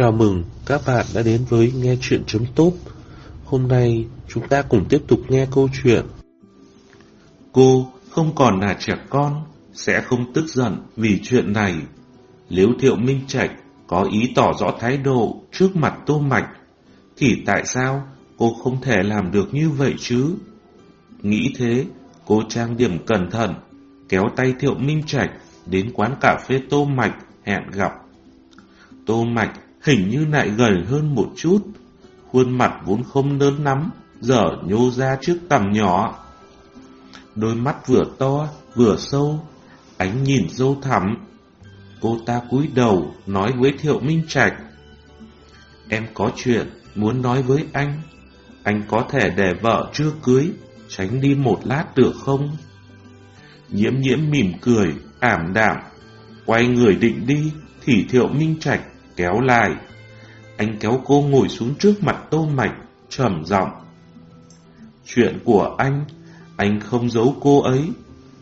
Chào mừng các bạn đã đến với Nghe Chuyện Chấm Tốt. Hôm nay chúng ta cùng tiếp tục nghe câu chuyện. Cô không còn là trẻ con, sẽ không tức giận vì chuyện này. Nếu Thiệu Minh Trạch có ý tỏ rõ thái độ trước mặt Tô Mạch, thì tại sao cô không thể làm được như vậy chứ? Nghĩ thế, cô trang điểm cẩn thận, kéo tay Thiệu Minh Trạch đến quán cà phê Tô Mạch hẹn gặp. Tô Mạch hình như lại gầy hơn một chút, khuôn mặt vốn không lớn lắm, giờ nhô ra trước tầm nhỏ. Đôi mắt vừa to, vừa sâu, ánh nhìn dâu thẳm. Cô ta cúi đầu nói với Thiệu Minh Trạch. Em có chuyện muốn nói với anh. Anh có thể để vợ chưa cưới, tránh đi một lát được không? Nhiễm nhiễm mỉm cười, ảm đạm. Quay người định đi, thì Thiệu Minh Trạch kéo lại. Anh kéo cô ngồi xuống trước mặt Tô Mạch, trầm giọng. Chuyện của anh, anh không giấu cô ấy.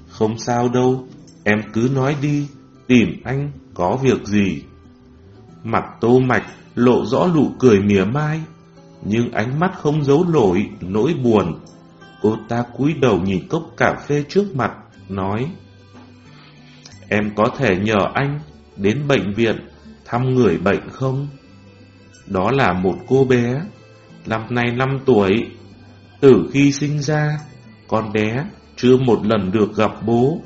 Không sao đâu, em cứ nói đi, tìm anh có việc gì. Mặt Tô Mạch lộ rõ nụ cười mỉa mai, nhưng ánh mắt không giấu nổi nỗi buồn. Cô ta cúi đầu nhìn cốc cà phê trước mặt, nói Em có thể nhờ anh đến bệnh viện thăm người bệnh không? Đó là một cô bé, năm nay 5 tuổi. Từ khi sinh ra, con bé chưa một lần được gặp bố.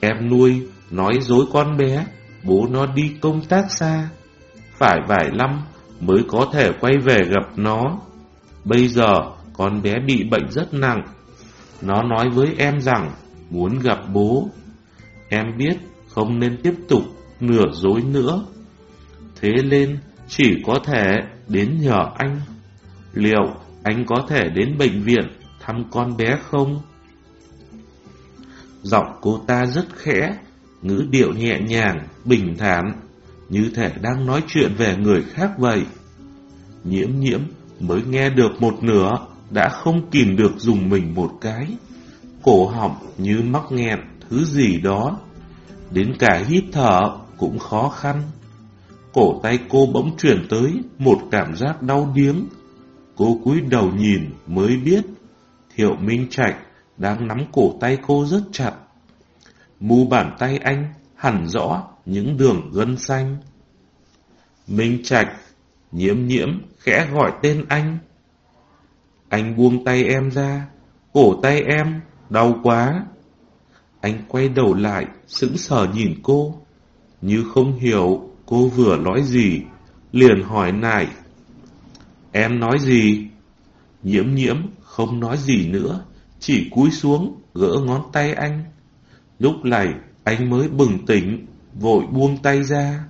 Em nuôi nói dối con bé, bố nó đi công tác xa. Phải vài năm mới có thể quay về gặp nó. Bây giờ con bé bị bệnh rất nặng. Nó nói với em rằng muốn gặp bố. Em biết không nên tiếp tục nửa dối nữa. Thế nên chỉ có thể đến nhờ anh. Liệu anh có thể đến bệnh viện thăm con bé không? Giọng cô ta rất khẽ, ngữ điệu nhẹ nhàng, bình thản, như thể đang nói chuyện về người khác vậy. Nhiễm nhiễm mới nghe được một nửa, đã không kìm được dùng mình một cái. Cổ họng như mắc nghẹn thứ gì đó, đến cả hít thở cũng khó khăn. Cổ tay cô bỗng chuyển tới một cảm giác đau điếng. Cô cúi đầu nhìn mới biết Thiệu Minh Trạch đang nắm cổ tay cô rất chặt. Mu bàn tay anh hẳn rõ những đường gân xanh. Minh Trạch, nhiễm nhiễm, khẽ gọi tên anh. Anh buông tay em ra, cổ tay em, đau quá. Anh quay đầu lại, sững sờ nhìn cô, như không hiểu cô vừa nói gì, liền hỏi nại. Em nói gì? Nhiễm nhiễm không nói gì nữa, chỉ cúi xuống, gỡ ngón tay anh. Lúc này, anh mới bừng tỉnh, vội buông tay ra.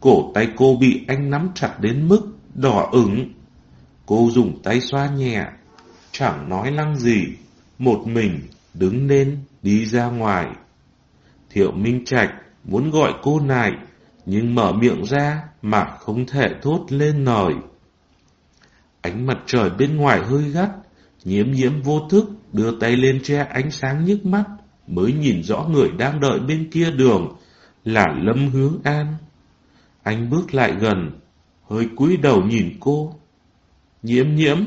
Cổ tay cô bị anh nắm chặt đến mức đỏ ửng. Cô dùng tay xoa nhẹ, chẳng nói năng gì, một mình đứng lên đi ra ngoài. Thiệu Minh Trạch muốn gọi cô này, nhưng mở miệng ra mà không thể thốt lên lời. Ánh mặt trời bên ngoài hơi gắt, nhiễm nhiễm vô thức đưa tay lên che ánh sáng nhức mắt, mới nhìn rõ người đang đợi bên kia đường, là Lâm Hướng An. Anh bước lại gần, hơi cúi đầu nhìn cô. Nhiễm nhiễm.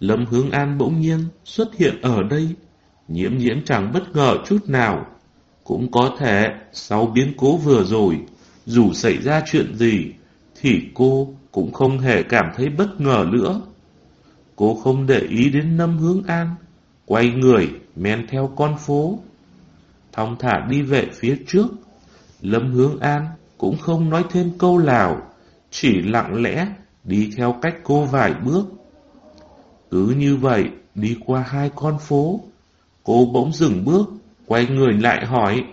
Lâm Hướng An bỗng nhiên xuất hiện ở đây, nhiễm nhiễm chẳng bất ngờ chút nào. Cũng có thể sau biến cố vừa rồi, dù xảy ra chuyện gì, thì cô cũng không hề cảm thấy bất ngờ nữa. Cô không để ý đến Lâm Hướng An, quay người men theo con phố. Thong thả đi về phía trước, Lâm Hướng An cũng không nói thêm câu nào, chỉ lặng lẽ đi theo cách cô vài bước. Cứ như vậy, đi qua hai con phố, cô bỗng dừng bước, quay người lại hỏi,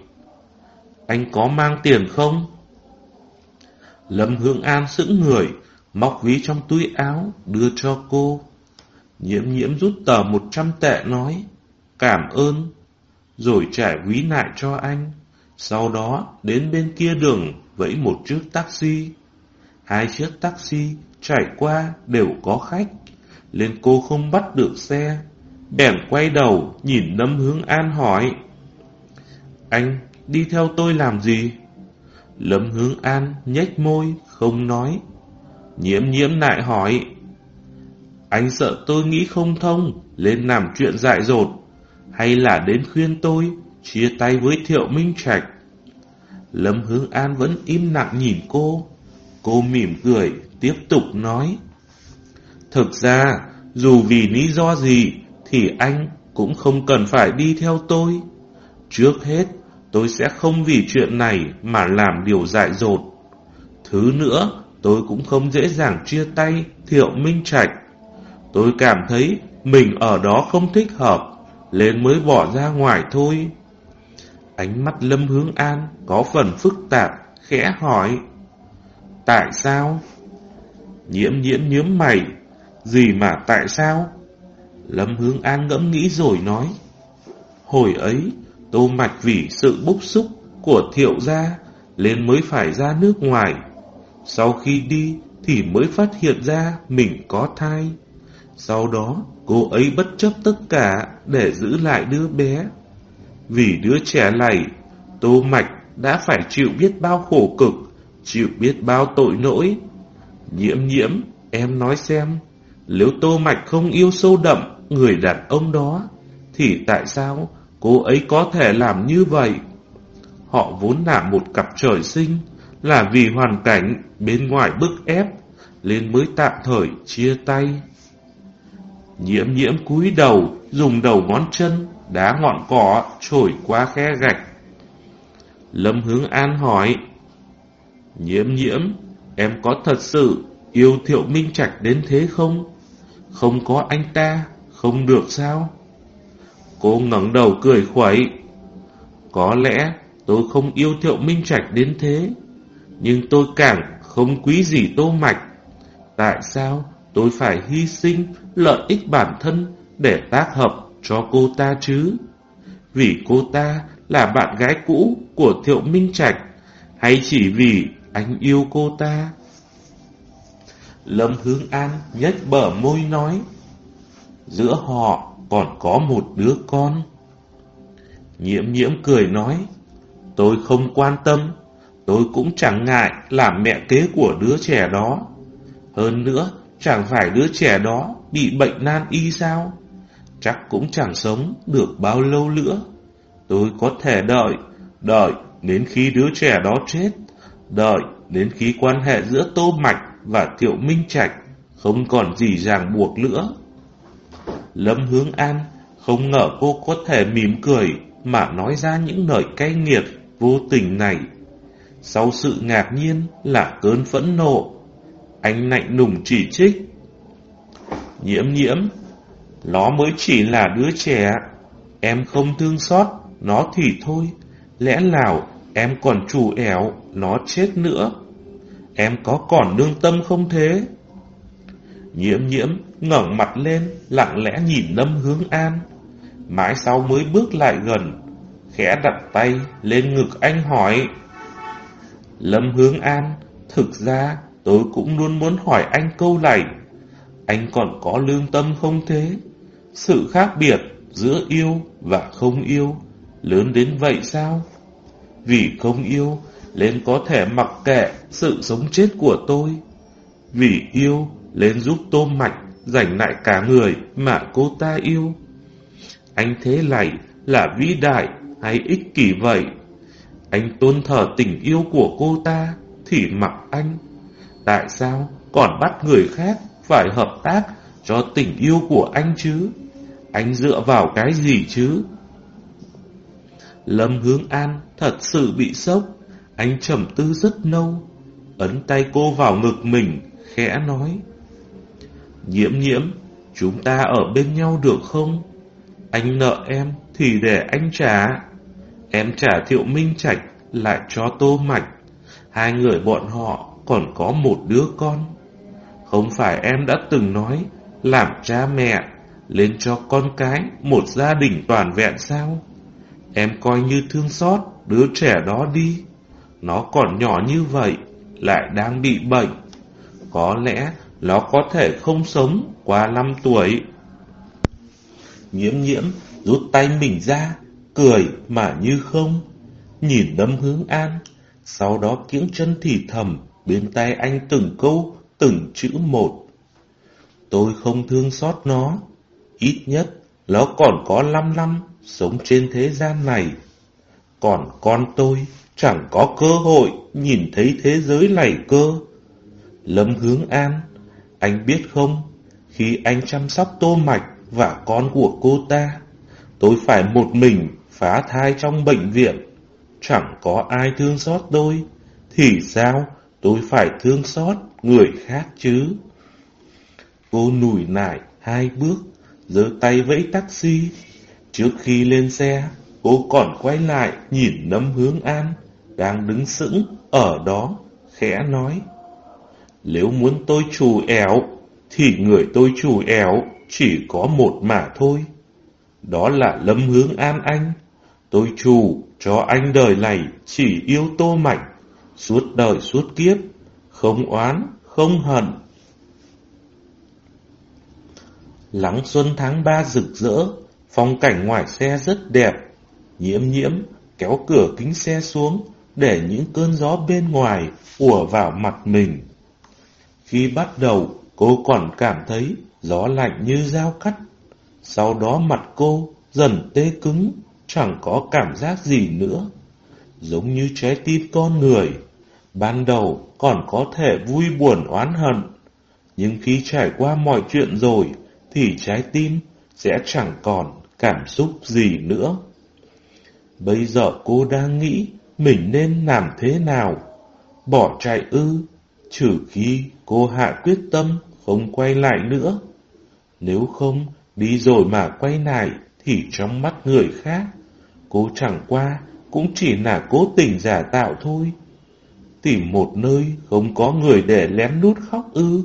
Anh có mang tiền không? Lâm Hương An sững người, móc ví trong túi áo, đưa cho cô. Nhiễm nhiễm rút tờ một trăm tệ nói, cảm ơn, rồi trả ví lại cho anh. Sau đó đến bên kia đường vẫy một chiếc taxi. Hai chiếc taxi trải qua đều có khách, nên cô không bắt được xe. Bèn quay đầu nhìn Lâm Hướng An hỏi, Anh đi theo tôi làm gì? Lâm Hướng An nhếch môi, không nói. Nhiễm nhiễm lại hỏi. Anh sợ tôi nghĩ không thông, lên làm chuyện dại dột, hay là đến khuyên tôi chia tay với Thiệu Minh Trạch. Lâm Hướng An vẫn im lặng nhìn cô. Cô mỉm cười, tiếp tục nói. Thực ra, dù vì lý do gì, thì anh cũng không cần phải đi theo tôi. Trước hết, tôi sẽ không vì chuyện này mà làm điều dại dột. Thứ nữa, tôi cũng không dễ dàng chia tay Thiệu Minh Trạch. Tôi cảm thấy mình ở đó không thích hợp, nên mới bỏ ra ngoài thôi. Ánh mắt Lâm Hướng An có phần phức tạp, khẽ hỏi. Tại sao? Nhiễm nhiễm nhớm mày, gì mà tại sao? Lâm Hướng An ngẫm nghĩ rồi nói. Hồi ấy, Tô Mạch vì sự bốc xúc của thiệu gia nên mới phải ra nước ngoài. Sau khi đi thì mới phát hiện ra mình có thai. Sau đó, cô ấy bất chấp tất cả để giữ lại đứa bé. Vì đứa trẻ này, Tô Mạch đã phải chịu biết bao khổ cực, chịu biết bao tội lỗi. Nhiễm nhiễm, em nói xem, nếu Tô Mạch không yêu sâu đậm người đàn ông đó, thì tại sao cô ấy có thể làm như vậy? Họ vốn là một cặp trời sinh, là vì hoàn cảnh bên ngoài bức ép, nên mới tạm thời chia tay. Nhiễm nhiễm cúi đầu, dùng đầu ngón chân, đá ngọn cỏ, trổi qua khe gạch. Lâm Hướng An hỏi, Nhiễm nhiễm, em có thật sự yêu Thiệu Minh Trạch đến thế không? Không có anh ta, không được sao? Cô ngẩng đầu cười khuẩy. Có lẽ tôi không yêu Thiệu Minh Trạch đến thế, nhưng tôi càng không quý gì Tô Mạch. Tại sao tôi phải hy sinh lợi ích bản thân để tác hợp cho cô ta chứ? Vì cô ta là bạn gái cũ của Thiệu Minh Trạch, hay chỉ vì anh yêu cô ta? Lâm Hướng An nhếch bờ môi nói, giữa họ còn có một đứa con. Nhiễm nhiễm cười nói, tôi không quan tâm, tôi cũng chẳng ngại làm mẹ kế của đứa trẻ đó. Hơn nữa, chẳng phải đứa trẻ đó bị bệnh nan y sao? Chắc cũng chẳng sống được bao lâu nữa. Tôi có thể đợi, đợi đến khi đứa trẻ đó chết, đợi đến khi quan hệ giữa Tô Mạch và Thiệu Minh Trạch không còn gì ràng buộc nữa. Lâm Hướng An không ngờ cô có thể mỉm cười mà nói ra những lời cay nghiệt vô tình này. Sau sự ngạc nhiên là cơn phẫn nộ, anh lạnh lùng chỉ trích. Nhiễm nhiễm, nó mới chỉ là đứa trẻ, em không thương xót, nó thì thôi, lẽ nào em còn chủ ẻo, nó chết nữa. Em có còn nương tâm không thế? Nhiễm nhiễm ngẩng mặt lên, lặng lẽ nhìn Lâm Hướng An. Mãi sau mới bước lại gần, khẽ đặt tay lên ngực anh hỏi. Lâm Hướng An, thực ra tôi cũng luôn muốn hỏi anh câu này. Anh còn có lương tâm không thế? Sự khác biệt giữa yêu và không yêu lớn đến vậy sao? Vì không yêu nên có thể mặc kệ sự sống chết của tôi. Vì yêu lên giúp tôm mạch giành lại cả người mà cô ta yêu. Anh thế này là vĩ đại hay ích kỷ vậy? Anh tôn thờ tình yêu của cô ta thì mặc anh. Tại sao còn bắt người khác phải hợp tác cho tình yêu của anh chứ? Anh dựa vào cái gì chứ? Lâm Hướng An thật sự bị sốc. Anh trầm tư rất lâu. Ấn tay cô vào ngực mình, khẽ nói. Nhiễm nhiễm, chúng ta ở bên nhau được không? Anh nợ em thì để anh trả. Em trả Thiệu Minh Trạch lại cho Tô Mạch. Hai người bọn họ còn có một đứa con. Không phải em đã từng nói làm cha mẹ lên cho con cái một gia đình toàn vẹn sao? Em coi như thương xót đứa trẻ đó đi. Nó còn nhỏ như vậy, lại đang bị bệnh. Có lẽ nó có thể không sống qua năm tuổi. Nhiễm nhiễm rút tay mình ra, cười mà như không. Nhìn đâm hướng an, sau đó kiễng chân thì thầm bên tai anh từng câu, từng chữ một. Tôi không thương xót nó, ít nhất nó còn có năm năm sống trên thế gian này. Còn con tôi chẳng có cơ hội nhìn thấy thế giới này cơ. Lâm Hướng An, anh biết không, khi anh chăm sóc Tô Mạch và con của cô ta, tôi phải một mình phá thai trong bệnh viện. Chẳng có ai thương xót tôi, thì sao tôi phải thương xót người khác chứ? Cô nủi nải hai bước, giơ tay vẫy taxi. Trước khi lên xe, cô còn quay lại nhìn nấm Hướng An, đang đứng sững ở đó, khẽ nói. Nếu muốn tôi chủ éo, thì người tôi chủ éo chỉ có một mà thôi. Đó là Lâm Hướng An Anh. Tôi chủ cho anh đời này chỉ yêu tô mảnh, suốt đời suốt kiếp, không oán, không hận. Lắng xuân tháng ba rực rỡ, phong cảnh ngoài xe rất đẹp. Nhiễm nhiễm kéo cửa kính xe xuống để những cơn gió bên ngoài ùa vào mặt mình. Khi bắt đầu, cô còn cảm thấy gió lạnh như dao cắt. Sau đó mặt cô dần tê cứng, chẳng có cảm giác gì nữa. Giống như trái tim con người, ban đầu còn có thể vui buồn oán hận. Nhưng khi trải qua mọi chuyện rồi, thì trái tim sẽ chẳng còn cảm xúc gì nữa. Bây giờ cô đang nghĩ mình nên làm thế nào? Bỏ chạy ư, trừ khi cô hạ quyết tâm không quay lại nữa. Nếu không, đi rồi mà quay lại thì trong mắt người khác, cô chẳng qua cũng chỉ là cố tình giả tạo thôi. Tìm một nơi không có người để lén lút khóc ư.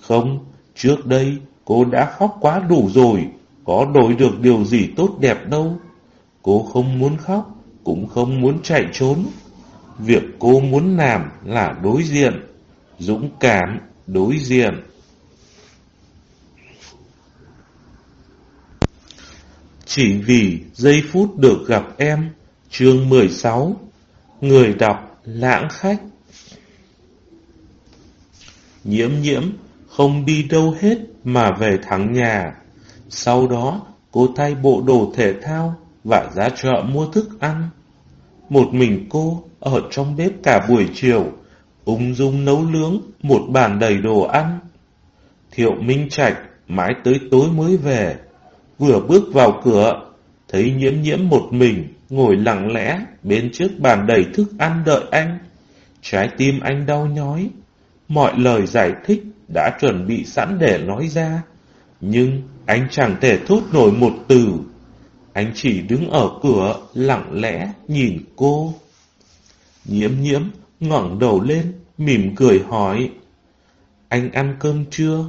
Không, trước đây cô đã khóc quá đủ rồi, có đổi được điều gì tốt đẹp đâu. Cô không muốn khóc, cũng không muốn chạy trốn. Việc cô muốn làm là đối diện, dũng cảm đối diện. Chỉ vì giây phút được gặp em, chương 16, người đọc lãng khách. Nhiễm nhiễm không đi đâu hết mà về thẳng nhà. Sau đó, cô thay bộ đồ thể thao và ra chợ mua thức ăn. Một mình cô ở trong bếp cả buổi chiều, ung dung nấu nướng một bàn đầy đồ ăn. Thiệu Minh Trạch mãi tới tối mới về, vừa bước vào cửa, thấy nhiễm nhiễm một mình ngồi lặng lẽ bên trước bàn đầy thức ăn đợi anh. Trái tim anh đau nhói, mọi lời giải thích đã chuẩn bị sẵn để nói ra, nhưng anh chẳng thể thốt nổi một từ. Anh chỉ đứng ở cửa lặng lẽ nhìn cô. Nhiễm nhiễm ngẩng đầu lên, mỉm cười hỏi. Anh ăn cơm chưa?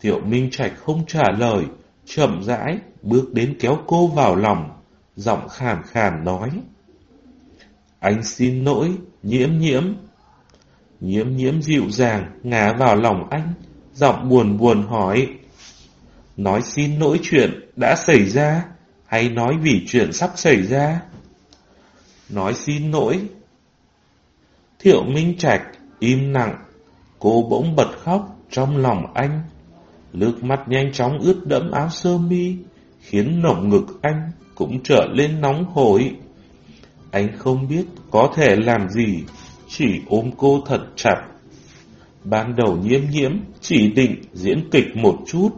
Tiểu Minh Trạch không trả lời, chậm rãi bước đến kéo cô vào lòng, giọng khàn khàn nói. Anh xin lỗi, nhiễm nhiễm. Nhiễm nhiễm dịu dàng ngả vào lòng anh, giọng buồn buồn hỏi. Nói xin lỗi chuyện đã xảy ra, hay nói vì chuyện sắp xảy ra? Nói xin lỗi. Thiệu Minh Trạch im lặng, cô bỗng bật khóc trong lòng anh. Nước mắt nhanh chóng ướt đẫm áo sơ mi, khiến lồng ngực anh cũng trở lên nóng hổi. Anh không biết có thể làm gì, chỉ ôm cô thật chặt. Ban đầu nhiễm nhiễm chỉ định diễn kịch một chút,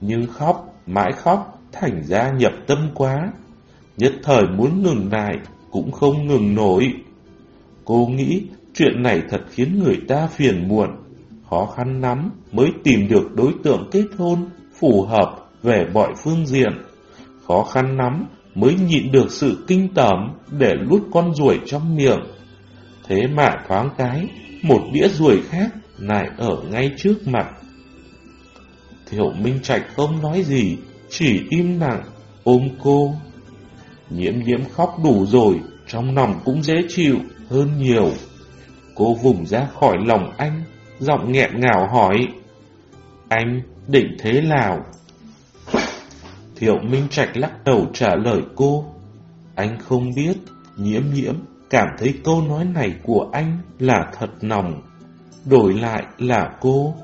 nhưng khóc, mãi khóc, thành ra nhập tâm quá. Nhất thời muốn ngừng lại, cũng không ngừng nổi. Cô nghĩ chuyện này thật khiến người ta phiền muộn, khó khăn lắm mới tìm được đối tượng kết hôn phù hợp về mọi phương diện. Khó khăn lắm mới nhịn được sự kinh tởm để lút con ruồi trong miệng. Thế mà thoáng cái, một đĩa ruồi khác lại ở ngay trước mặt. Thiệu Minh Trạch không nói gì, chỉ im lặng, ôm cô. Nhiễm nhiễm khóc đủ rồi, trong lòng cũng dễ chịu hơn nhiều. Cô vùng ra khỏi lòng anh, giọng nghẹn ngào hỏi. Anh định thế nào? Thiệu Minh Trạch lắc đầu trả lời cô. Anh không biết, nhiễm nhiễm, cảm thấy câu nói này của anh là thật nòng. Đổi lại là cô,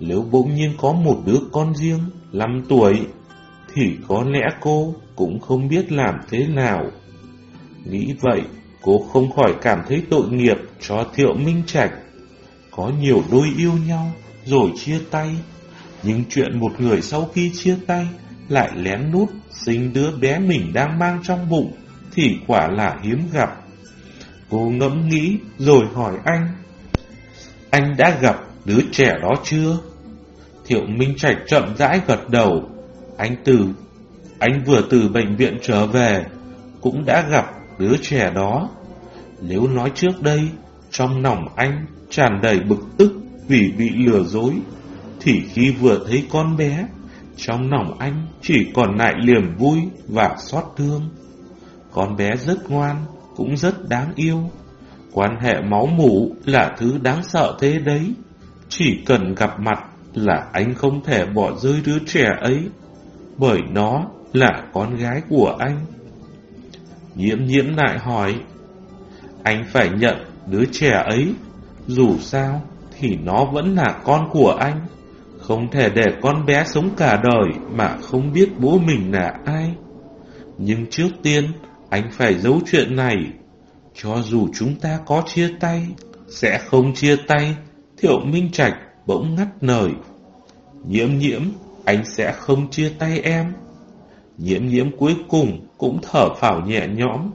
nếu bỗng nhiên có một đứa con riêng, 5 tuổi, thì có lẽ cô cũng không biết làm thế nào. Nghĩ vậy, cô không khỏi cảm thấy tội nghiệp cho Thiệu Minh Trạch. Có nhiều đôi yêu nhau rồi chia tay, nhưng chuyện một người sau khi chia tay lại lén nút sinh đứa bé mình đang mang trong bụng thì quả là hiếm gặp. Cô ngẫm nghĩ rồi hỏi anh. Anh đã gặp đứa trẻ đó chưa? Thiệu Minh Trạch chậm rãi gật đầu. Anh từ, anh vừa từ bệnh viện trở về, cũng đã gặp đứa trẻ đó. Nếu nói trước đây, trong lòng anh tràn đầy bực tức vì bị lừa dối, thì khi vừa thấy con bé, trong lòng anh chỉ còn lại niềm vui và xót thương. Con bé rất ngoan, cũng rất đáng yêu. Quan hệ máu mủ là thứ đáng sợ thế đấy. Chỉ cần gặp mặt là anh không thể bỏ rơi đứa trẻ ấy, bởi nó là con gái của anh. Nhiễm nhiễm lại hỏi, anh phải nhận đứa trẻ ấy, dù sao thì nó vẫn là con của anh. Không thể để con bé sống cả đời mà không biết bố mình là ai. Nhưng trước tiên, anh phải giấu chuyện này. Cho dù chúng ta có chia tay, sẽ không chia tay. Thiệu Minh Trạch bỗng ngắt lời. Nhiễm nhiễm, anh sẽ không chia tay em. Nhiễm nhiễm cuối cùng cũng thở phào nhẹ nhõm,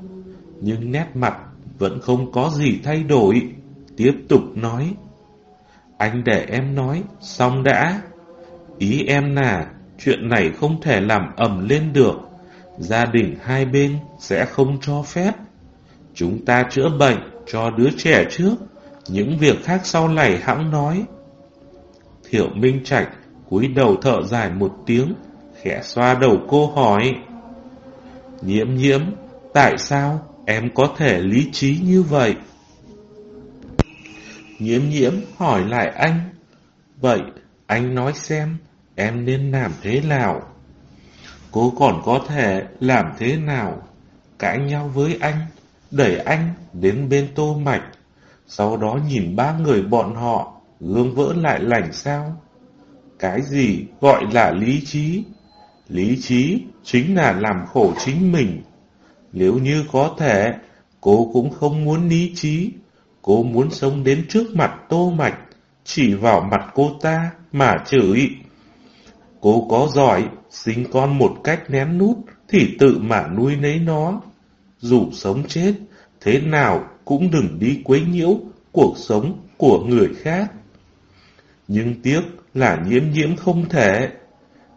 nhưng nét mặt vẫn không có gì thay đổi. Tiếp tục nói. Anh để em nói, xong đã. Ý em là, chuyện này không thể làm ầm lên được. Gia đình hai bên sẽ không cho phép. Chúng ta chữa bệnh cho đứa trẻ trước, những việc khác sau này hãng nói. Thiệu Minh Trạch cúi đầu thở dài một tiếng, khẽ xoa đầu cô hỏi. Nhiễm nhiễm, tại sao em có thể lý trí như vậy? Nhiễm nhiễm hỏi lại anh. Vậy, anh nói xem, em nên làm thế nào? Cô còn có thể làm thế nào? Cãi nhau với anh, đẩy anh đến bên tô mạch, sau đó nhìn ba người bọn họ gương vỡ lại lành sao? Cái gì gọi là lý trí? Lý trí chính là làm khổ chính mình. Nếu như có thể, cô cũng không muốn lý trí. Cô muốn sống đến trước mặt tô mạch, chỉ vào mặt cô ta mà chửi. Cô có giỏi, sinh con một cách nén nút thì tự mà nuôi nấy nó. Dù sống chết, thế nào cũng đừng đi quấy nhiễu cuộc sống của người khác. Nhưng tiếc là nhiễm nhiễm không thể.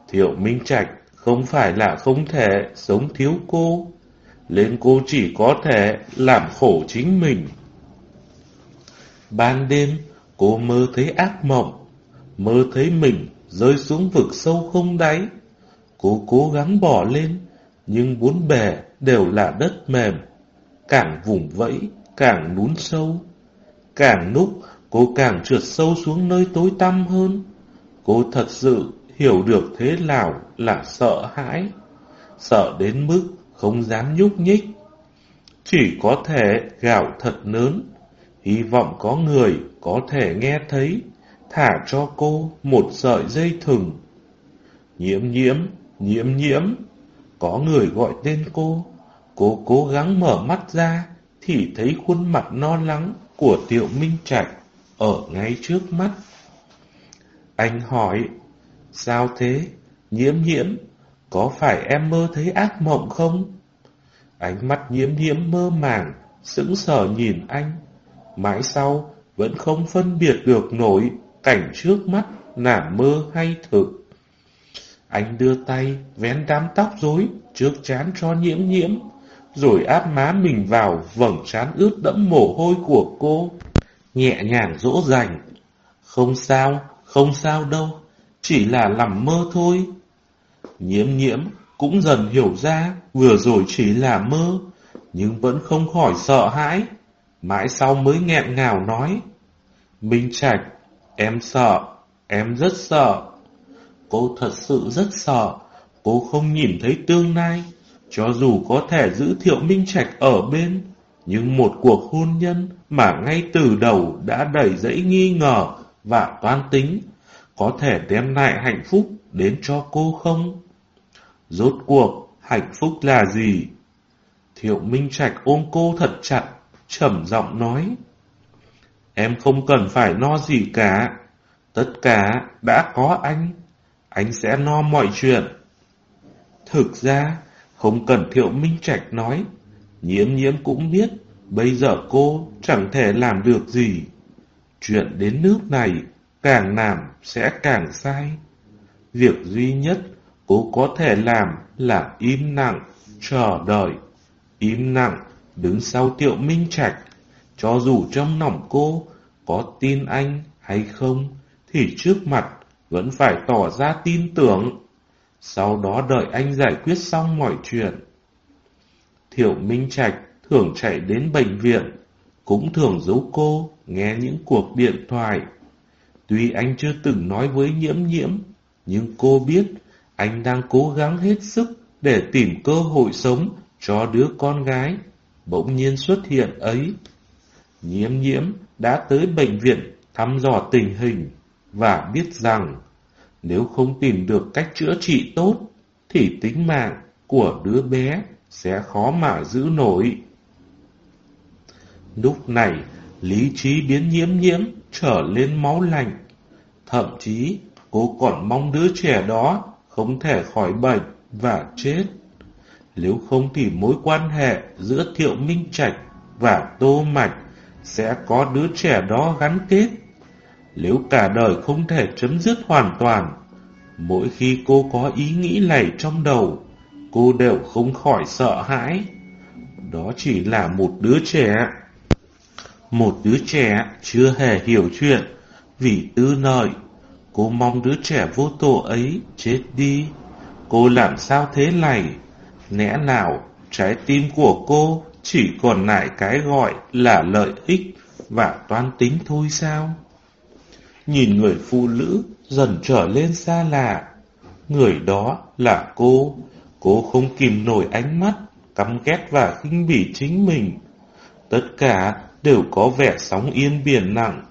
Thiệu Minh Trạch không phải là không thể sống thiếu cô. nên cô chỉ có thể làm khổ chính mình. Ban đêm, cô mơ thấy ác mộng, mơ thấy mình rơi xuống vực sâu không đáy. Cô cố gắng bỏ lên, nhưng bốn bề đều là đất mềm. Càng vùng vẫy, càng lún sâu. Càng lúc, cô càng trượt sâu xuống nơi tối tăm hơn. Cô thật sự hiểu được thế nào là sợ hãi. Sợ đến mức không dám nhúc nhích. Chỉ có thể gào thật lớn, hy vọng có người có thể nghe thấy, thả cho cô một sợi dây thừng. Nhiễm nhiễm, nhiễm nhiễm, có người gọi tên cô. Cô cố gắng mở mắt ra thì thấy khuôn mặt no lắng của Tiệu Minh Trạch ở ngay trước mắt. Anh hỏi, sao thế? Nhiễm nhiễm, có phải em mơ thấy ác mộng không? Ánh mắt nhiễm nhiễm mơ màng, sững sờ nhìn anh. Mãi sau, vẫn không phân biệt được nổi cảnh trước mắt là mơ hay thực. Anh đưa tay vén đám tóc rối trước chán cho nhiễm nhiễm, rồi áp má mình vào vầng trán ướt đẫm mồ hôi của cô. Nhẹ nhàng dỗ dành. Không sao, không sao đâu, chỉ là nằm mơ thôi. Nhiễm nhiễm cũng dần hiểu ra vừa rồi chỉ là mơ, nhưng vẫn không khỏi sợ hãi. Mãi sau mới nghẹn ngào nói. Minh Trạch, em sợ, em rất sợ. Cô thật sự rất sợ, cô không nhìn thấy tương lai, cho dù có thể giữ Thiệu Minh Trạch ở bên, Nhưng một cuộc hôn nhân mà ngay từ đầu đã đầy dẫy nghi ngờ và toan tính, có thể đem lại hạnh phúc đến cho cô không? Rốt cuộc, hạnh phúc là gì? Thiệu Minh Trạch ôm cô thật chặt, trầm giọng nói. Em không cần phải no gì cả, tất cả đã có anh, anh sẽ no mọi chuyện. Thực ra, không cần Thiệu Minh Trạch nói, nhiễm nhiễm cũng biết, bây giờ cô chẳng thể làm được gì. Chuyện đến nước này, càng làm sẽ càng sai. Việc duy nhất cô có thể làm là im lặng, chờ đợi. Im lặng, đứng sau tiệu Minh Trạch. Cho dù trong lòng cô có tin anh hay không, thì trước mặt vẫn phải tỏ ra tin tưởng. Sau đó đợi anh giải quyết xong mọi chuyện. Thiệu Minh Trạch thường chạy đến bệnh viện, cũng thường giấu cô nghe những cuộc điện thoại. Tuy anh chưa từng nói với nhiễm nhiễm, nhưng cô biết anh đang cố gắng hết sức để tìm cơ hội sống cho đứa con gái bỗng nhiên xuất hiện ấy. Nhiễm nhiễm đã tới bệnh viện thăm dò tình hình và biết rằng nếu không tìm được cách chữa trị tốt thì tính mạng của đứa bé sẽ khó mà giữ nổi. Lúc này, lý trí biến nhiễm nhiễm trở lên máu lạnh. Thậm chí, cô còn mong đứa trẻ đó không thể khỏi bệnh và chết. Nếu không thì mối quan hệ giữa Thiệu Minh Trạch và Tô Mạch sẽ có đứa trẻ đó gắn kết. Nếu cả đời không thể chấm dứt hoàn toàn, mỗi khi cô có ý nghĩ này trong đầu, cô đều không khỏi sợ hãi. Đó chỉ là một đứa trẻ. Một đứa trẻ chưa hề hiểu chuyện, vì tư lợi, cô mong đứa trẻ vô tội ấy chết đi. Cô làm sao thế này? Lẽ nào trái tim của cô chỉ còn lại cái gọi là lợi ích và toan tính thôi sao? Nhìn người phụ nữ dần trở lên xa lạ. Người đó là cô. Cô không kìm nổi ánh mắt, căm ghét và khinh bỉ chính mình. Tất cả đều có vẻ sóng yên biển nặng.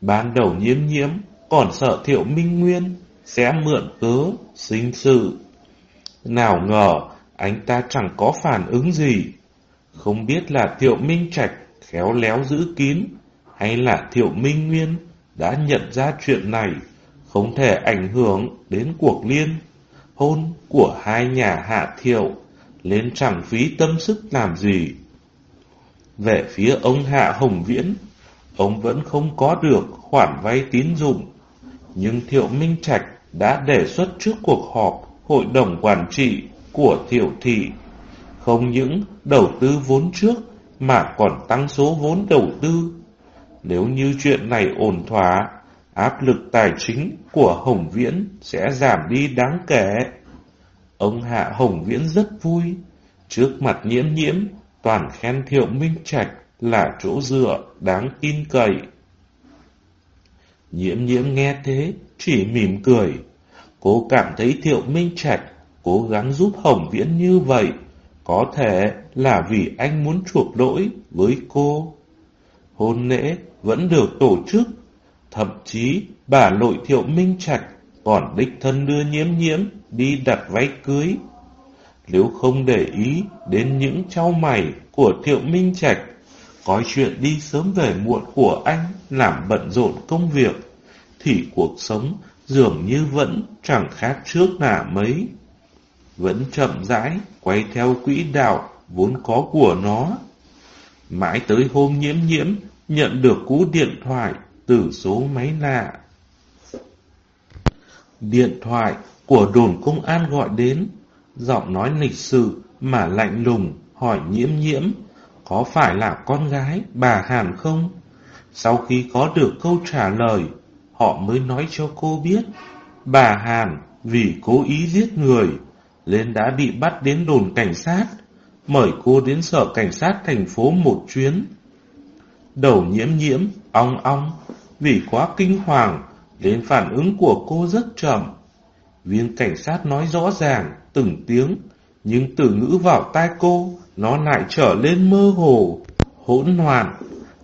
Ban đầu nhiễm nhiễm còn sợ Thiệu Minh Nguyên sẽ mượn cớ, sinh sự. Nào ngờ anh ta chẳng có phản ứng gì. Không biết là Thiệu Minh Trạch khéo léo giữ kín, hay là Thiệu Minh Nguyên đã nhận ra chuyện này không thể ảnh hưởng đến cuộc liên hôn của hai nhà hạ thiệu, nên chẳng phí tâm sức làm gì. Về phía ông Hạ Hồng Viễn, ông vẫn không có được khoản vay tín dụng, nhưng Thiệu Minh Trạch đã đề xuất trước cuộc họp hội đồng quản trị của Thiệu Thị, không những đầu tư vốn trước mà còn tăng số vốn đầu tư. Nếu như chuyện này ổn thỏa, áp lực tài chính của Hồng Viễn sẽ giảm đi đáng kể. Ông Hạ Hồng Viễn rất vui, trước mặt nhiễm nhiễm, toàn khen Thiệu Minh Trạch là chỗ dựa đáng tin cậy. Nhiễm nhiễm nghe thế, chỉ mỉm cười. Cô cảm thấy Thiệu Minh Trạch cố gắng giúp Hồng Viễn như vậy, có thể là vì anh muốn chuộc lỗi với cô. Hôn lễ vẫn được tổ chức, thậm chí bà nội Thiệu Minh Trạch còn đích thân đưa nhiễm nhiễm đi đặt váy cưới. Nếu không để ý đến những trao mày của Thiệu Minh Trạch, có chuyện đi sớm về muộn của anh làm bận rộn công việc, thì cuộc sống dường như vẫn chẳng khác trước nà mấy. Vẫn chậm rãi quay theo quỹ đạo vốn có của nó. Mãi tới hôm nhiễm nhiễm nhận được cú điện thoại từ số máy lạ. Điện thoại của đồn công an gọi đến, giọng nói lịch sự mà lạnh lùng hỏi nhiễm nhiễm có phải là con gái bà Hàn không? Sau khi có được câu trả lời, họ mới nói cho cô biết bà Hàn vì cố ý giết người nên đã bị bắt đến đồn cảnh sát, mời cô đến sở cảnh sát thành phố một chuyến. Đầu nhiễm nhiễm, ong ong, vì quá kinh hoàng nên phản ứng của cô rất chậm. Viên cảnh sát nói rõ ràng, từng tiếng, nhưng từ ngữ vào tai cô, nó lại trở lên mơ hồ. hỗn loạn.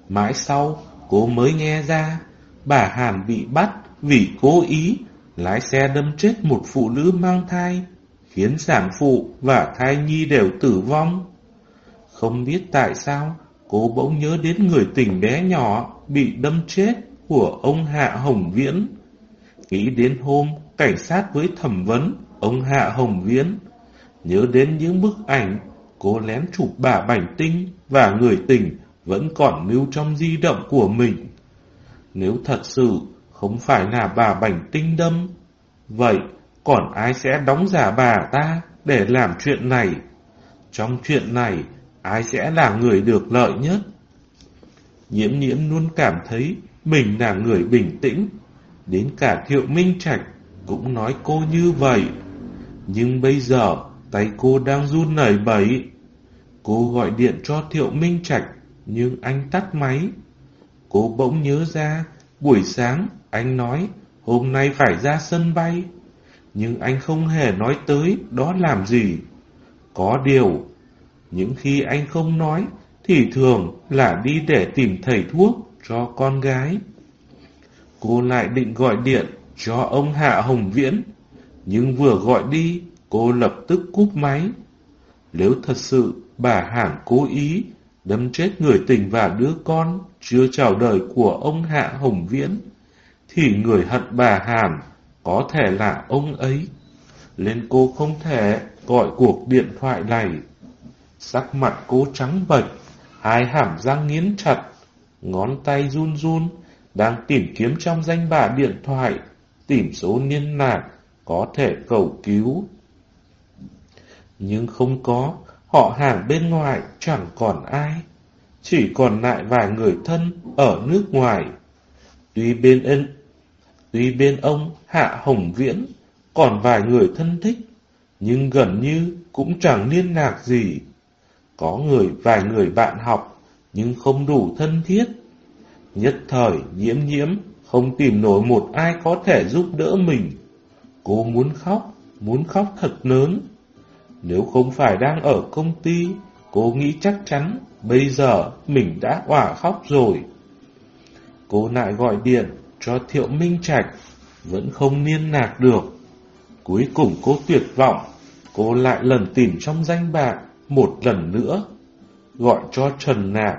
Mãi sau, cô mới nghe ra, bà Hàn bị bắt vì cố ý lái xe đâm chết một phụ nữ mang thai, khiến sản phụ và thai nhi đều tử vong. Không biết tại sao, cô bỗng nhớ đến người tình bé nhỏ bị đâm chết của ông Hạ Hồng Viễn. Nghĩ đến hôm cảnh sát với thẩm vấn ông Hạ Hồng Viễn, nhớ đến những bức ảnh cô lén chụp bà Bảnh Tinh và người tình vẫn còn lưu trong di động của mình. Nếu thật sự không phải là bà Bảnh Tinh đâm, vậy còn ai sẽ đóng giả bà ta để làm chuyện này? Trong chuyện này, ai sẽ là người được lợi nhất? Nhiễm nhiễm luôn cảm thấy mình là người bình tĩnh, đến cả Thiệu Minh Trạch cũng nói cô như vậy. Nhưng bây giờ, tay cô đang run nảy bẩy. Cô gọi điện cho Thiệu Minh Trạch, nhưng anh tắt máy. Cô bỗng nhớ ra, buổi sáng anh nói hôm nay phải ra sân bay. Nhưng anh không hề nói tới đó làm gì. Có điều, những khi anh không nói thì thường là đi để tìm thầy thuốc cho con gái. Cô lại định gọi điện cho ông Hạ Hồng Viễn, nhưng vừa gọi đi, cô lập tức cúp máy. Nếu thật sự bà Hàn cố ý đâm chết người tình và đứa con chưa chào đời của ông Hạ Hồng Viễn, thì người hận bà Hàm có thể là ông ấy. Nên cô không thể gọi cuộc điện thoại này. Sắc mặt cô trắng bệch, hai hàm răng nghiến chặt, ngón tay run run, đang tìm kiếm trong danh bạ điện thoại, tìm số liên lạc, có thể cầu cứu. Nhưng không có, họ hàng bên ngoài chẳng còn ai, chỉ còn lại vài người thân ở nước ngoài. Tuy bên ân, tuy bên ông Hạ Hồng Viễn còn vài người thân thích, nhưng gần như cũng chẳng liên lạc gì. Có người vài người bạn học, nhưng không đủ thân thiết. Nhất thời nhiễm nhiễm, không tìm nổi một ai có thể giúp đỡ mình. Cô muốn khóc, muốn khóc thật lớn. Nếu không phải đang ở công ty, cô nghĩ chắc chắn bây giờ mình đã quả khóc rồi. Cô lại gọi điện cho Thiệu Minh Trạch, vẫn không liên lạc được. Cuối cùng cô tuyệt vọng, cô lại lần tìm trong danh bạc một lần nữa. Gọi cho Trần Nạc,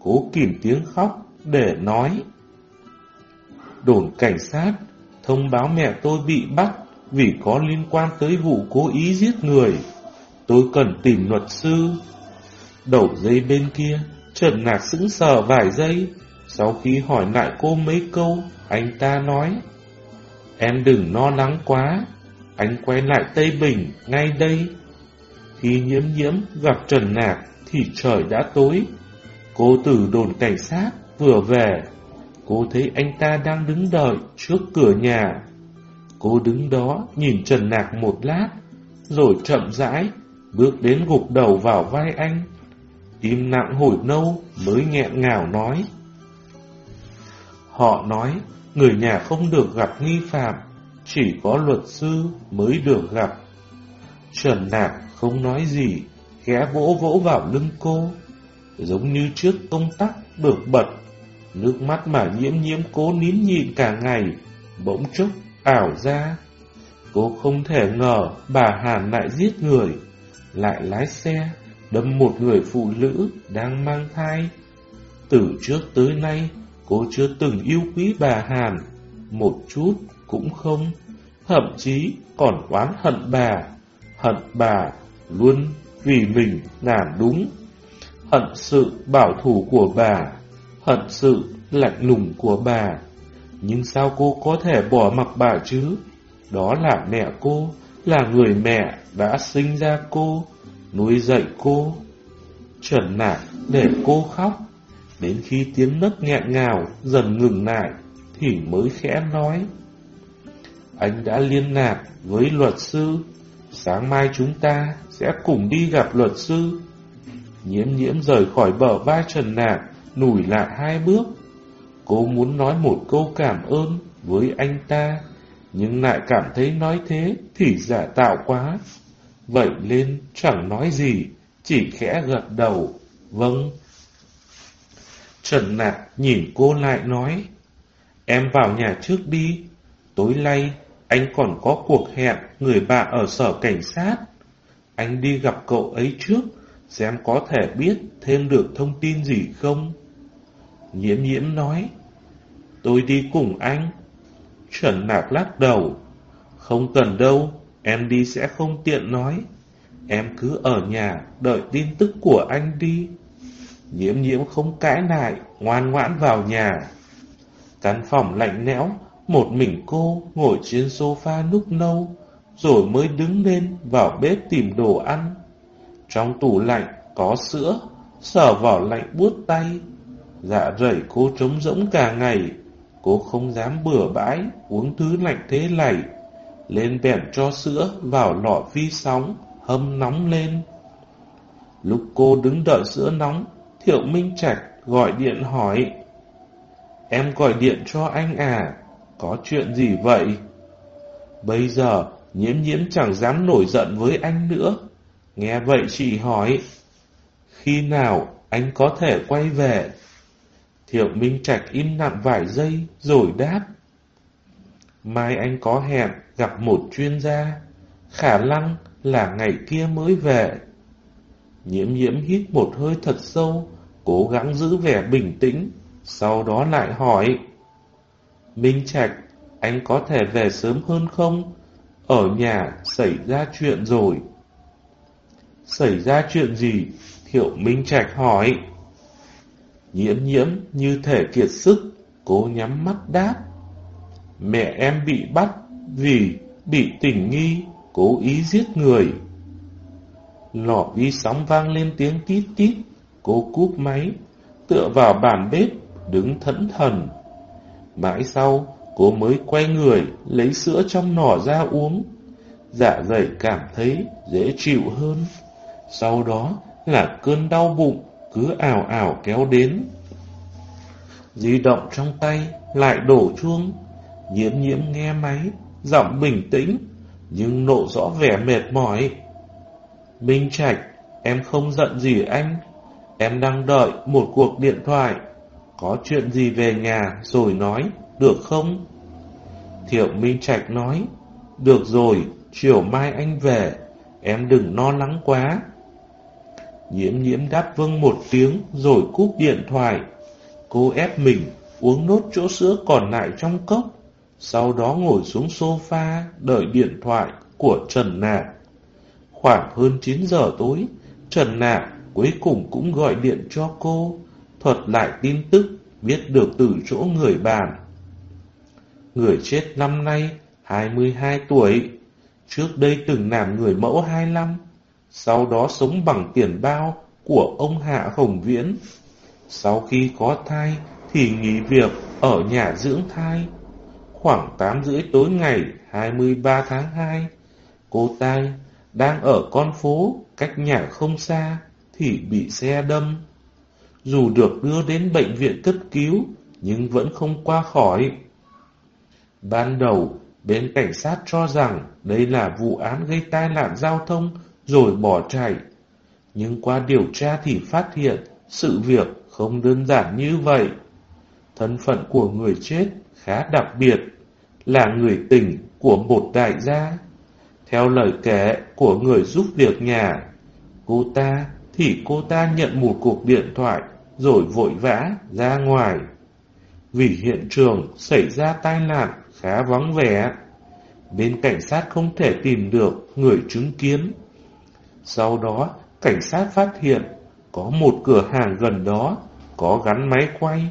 cố kìm tiếng khóc để nói. Đồn cảnh sát, thông báo mẹ tôi bị bắt vì có liên quan tới vụ cố ý giết người. Tôi cần tìm luật sư. Đầu dây bên kia, Trần Nạc sững sờ vài giây. Sau khi hỏi lại cô mấy câu, anh ta nói. Em đừng lo lắng quá, anh quay lại Tây Bình ngay đây. Khi nhiễm nhiễm gặp Trần Nạc thì trời đã tối. Cô từ đồn cảnh sát vừa về, cô thấy anh ta đang đứng đợi trước cửa nhà. Cô đứng đó nhìn Trần Nạc một lát, rồi chậm rãi bước đến gục đầu vào vai anh. Im lặng hồi nâu mới nghẹn ngào nói. Họ nói người nhà không được gặp nghi phạm, chỉ có luật sư mới được gặp. Trần Nạc không nói gì, khẽ vỗ vỗ vào lưng cô, giống như trước công tắc được bật. Nước mắt mà nhiễm nhiễm cố nín nhịn cả ngày, bỗng chốc ảo ra. Cô không thể ngờ bà Hàn lại giết người, lại lái xe, đâm một người phụ nữ đang mang thai. Từ trước tới nay, cô chưa từng yêu quý bà Hàn, một chút cũng không, thậm chí còn oán hận bà, hận bà luôn vì mình làm đúng, hận sự bảo thủ của bà, hận sự lạnh lùng của bà. Nhưng sao cô có thể bỏ mặc bà chứ? Đó là mẹ cô, là người mẹ đã sinh ra cô, nuôi dạy cô. Trần nạc để cô khóc, đến khi tiếng nấc nghẹn ngào dần ngừng lại thì mới khẽ nói. Anh đã liên lạc với luật sư, sáng mai chúng ta sẽ cùng đi gặp luật sư. Nhiễm nhiễm rời khỏi bờ vai Trần Nạc, lùi lại hai bước. Cô muốn nói một câu cảm ơn với anh ta, nhưng lại cảm thấy nói thế thì giả tạo quá. Vậy nên chẳng nói gì, chỉ khẽ gật đầu, vâng. Trần Nạc nhìn cô lại nói, em vào nhà trước đi, tối nay anh còn có cuộc hẹn người bạn ở sở cảnh sát. Anh đi gặp cậu ấy trước, xem có thể biết thêm được thông tin gì không. Nhiễm nhiễm nói, tôi đi cùng anh. Chuẩn mạc lắc đầu, không cần đâu, em đi sẽ không tiện nói. Em cứ ở nhà đợi tin tức của anh đi. Nhiễm nhiễm không cãi lại, ngoan ngoãn vào nhà. Căn phòng lạnh lẽo, một mình cô ngồi trên sofa núp nâu, rồi mới đứng lên vào bếp tìm đồ ăn. Trong tủ lạnh có sữa, sờ vỏ lạnh buốt tay. Dạ rẩy cô trống rỗng cả ngày, cô không dám bừa bãi uống thứ lạnh thế này. Lên bèn cho sữa vào lọ vi sóng, hâm nóng lên. Lúc cô đứng đợi sữa nóng, Thiệu Minh Trạch gọi điện hỏi. Em gọi điện cho anh à, có chuyện gì vậy? Bây giờ, nhiễm nhiễm chẳng dám nổi giận với anh nữa. Nghe vậy chị hỏi, khi nào anh có thể quay về? Thiệu Minh Trạch im lặng vài giây rồi đáp. Mai anh có hẹn gặp một chuyên gia, khả năng là ngày kia mới về. Nhiễm nhiễm hít một hơi thật sâu, cố gắng giữ vẻ bình tĩnh, sau đó lại hỏi. Minh Trạch, anh có thể về sớm hơn không? Ở nhà xảy ra chuyện rồi. Xảy ra chuyện gì? Thiệu Minh Trạch hỏi. Nhiễm nhiễm như thể kiệt sức, cố nhắm mắt đáp. Mẹ em bị bắt vì bị tình nghi, cố ý giết người. Lò vi sóng vang lên tiếng tít tít, cô cúp máy, tựa vào bàn bếp, đứng thẫn thần. Mãi sau, cô mới quay người, lấy sữa trong nỏ ra uống. Dạ dày cảm thấy dễ chịu hơn. Sau đó là cơn đau bụng, cứ ảo ảo kéo đến. Di động trong tay, lại đổ chuông. Nhiễm nhiễm nghe máy, giọng bình tĩnh, nhưng nộ rõ vẻ mệt mỏi. Minh Trạch, em không giận gì anh. Em đang đợi một cuộc điện thoại. Có chuyện gì về nhà rồi nói, được không? Thiệu Minh Trạch nói, được rồi, chiều mai anh về, em đừng lo lắng quá. Nhiễm nhiễm đáp vâng một tiếng rồi cúp điện thoại. Cô ép mình uống nốt chỗ sữa còn lại trong cốc, sau đó ngồi xuống sofa đợi điện thoại của Trần Nạc. Khoảng hơn 9 giờ tối, Trần Nạc cuối cùng cũng gọi điện cho cô, thuật lại tin tức biết được từ chỗ người bạn. Người chết năm nay 22 tuổi, trước đây từng làm người mẫu 25, sau đó sống bằng tiền bao của ông Hạ Hồng Viễn. Sau khi có thai thì nghỉ việc ở nhà dưỡng thai. Khoảng 8 rưỡi tối ngày 23 tháng 2, cô ta đang ở con phố cách nhà không xa thì bị xe đâm. Dù được đưa đến bệnh viện cấp cứu nhưng vẫn không qua khỏi. Ban đầu, bên cảnh sát cho rằng đây là vụ án gây tai nạn giao thông rồi bỏ chạy. Nhưng qua điều tra thì phát hiện sự việc không đơn giản như vậy. Thân phận của người chết khá đặc biệt, là người tình của một đại gia. Theo lời kể của người giúp việc nhà, cô ta thì cô ta nhận một cuộc điện thoại rồi vội vã ra ngoài. Vì hiện trường xảy ra tai nạn khá vắng vẻ, bên cảnh sát không thể tìm được người chứng kiến. Sau đó, cảnh sát phát hiện có một cửa hàng gần đó có gắn máy quay.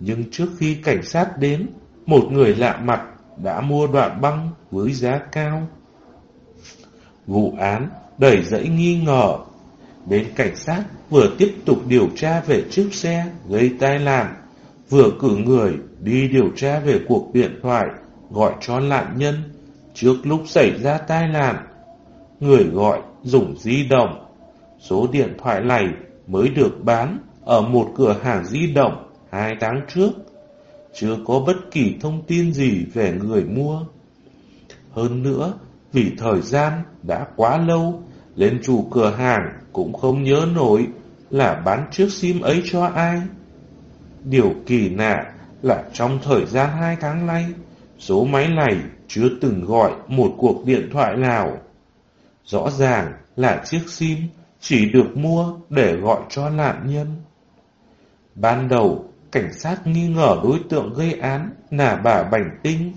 Nhưng trước khi cảnh sát đến, một người lạ mặt đã mua đoạn băng với giá cao. Vụ án đẩy dẫy nghi ngờ. Bên cảnh sát vừa tiếp tục điều tra về chiếc xe gây tai nạn, vừa cử người đi điều tra về cuộc điện thoại gọi cho nạn nhân trước lúc xảy ra tai nạn. Người gọi dùng di động. Số điện thoại này mới được bán ở một cửa hàng di động hai tháng trước. Chưa có bất kỳ thông tin gì về người mua. Hơn nữa, vì thời gian đã quá lâu, lên chủ cửa hàng cũng không nhớ nổi là bán chiếc sim ấy cho ai. Điều kỳ lạ là trong thời gian hai tháng nay, số máy này chưa từng gọi một cuộc điện thoại nào. Rõ ràng là chiếc sim chỉ được mua để gọi cho nạn nhân. Ban đầu, cảnh sát nghi ngờ đối tượng gây án là bà Bảnh Tinh.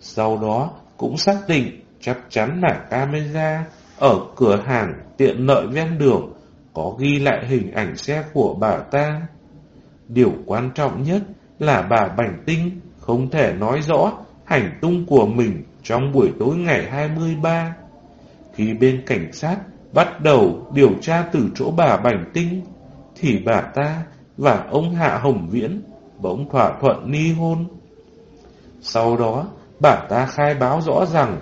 Sau đó cũng xác định chắc chắn là camera ở cửa hàng tiện lợi ven đường có ghi lại hình ảnh xe của bà ta. Điều quan trọng nhất là bà Bảnh Tinh không thể nói rõ hành tung của mình trong buổi tối ngày 23. Khi bên cảnh sát bắt đầu điều tra từ chỗ bà Bảnh Tinh, thì bà ta và ông Hạ Hồng Viễn bỗng thỏa thuận ly hôn. Sau đó, bà ta khai báo rõ rằng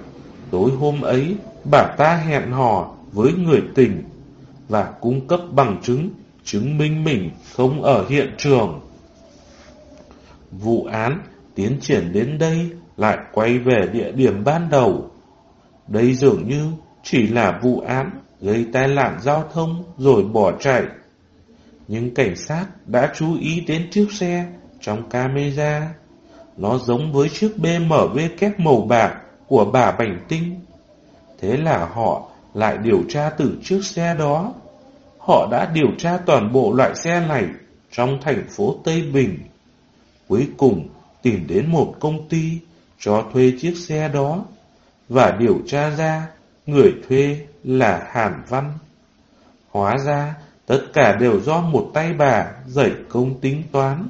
tối hôm ấy bà ta hẹn hò với người tình và cung cấp bằng chứng chứng minh mình không ở hiện trường. Vụ án tiến triển đến đây lại quay về địa điểm ban đầu. Đây dường như chỉ là vụ án gây tai nạn giao thông rồi bỏ chạy. Nhưng cảnh sát đã chú ý đến chiếc xe trong camera. Nó giống với chiếc BMW kép màu bạc của bà Bành Tinh. Thế là họ lại điều tra từ chiếc xe đó. Họ đã điều tra toàn bộ loại xe này trong thành phố Tây Bình. Cuối cùng tìm đến một công ty cho thuê chiếc xe đó và điều tra ra người thuê là Hàn Văn. Hóa ra, tất cả đều do một tay bà dạy công tính toán.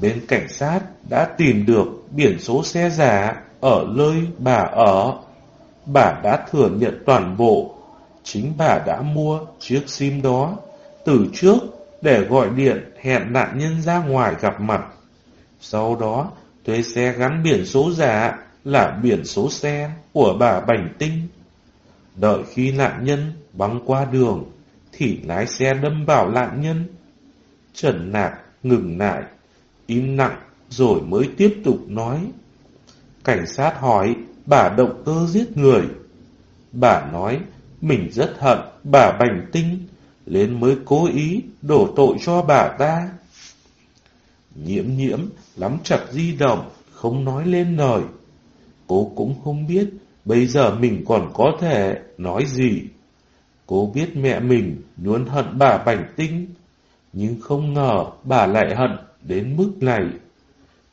Bên cảnh sát đã tìm được biển số xe giả ở nơi bà ở. Bà đã thừa nhận toàn bộ. Chính bà đã mua chiếc sim đó từ trước để gọi điện hẹn nạn nhân ra ngoài gặp mặt. Sau đó, thuê xe gắn biển số giả là biển số xe của bà Bành Tinh. Đợi khi nạn nhân băng qua đường thì lái xe đâm vào nạn nhân. Trần Nạc ngừng lại, im lặng rồi mới tiếp tục nói. Cảnh sát hỏi bà động cơ giết người. Bà nói mình rất hận bà Bành Tinh, nên mới cố ý đổ tội cho bà ta. Nhiễm nhiễm lắm chặt di động, không nói lên lời. Cô cũng không biết bây giờ mình còn có thể nói gì. Cô biết mẹ mình luôn hận bà Bảnh Tinh, nhưng không ngờ bà lại hận đến mức này.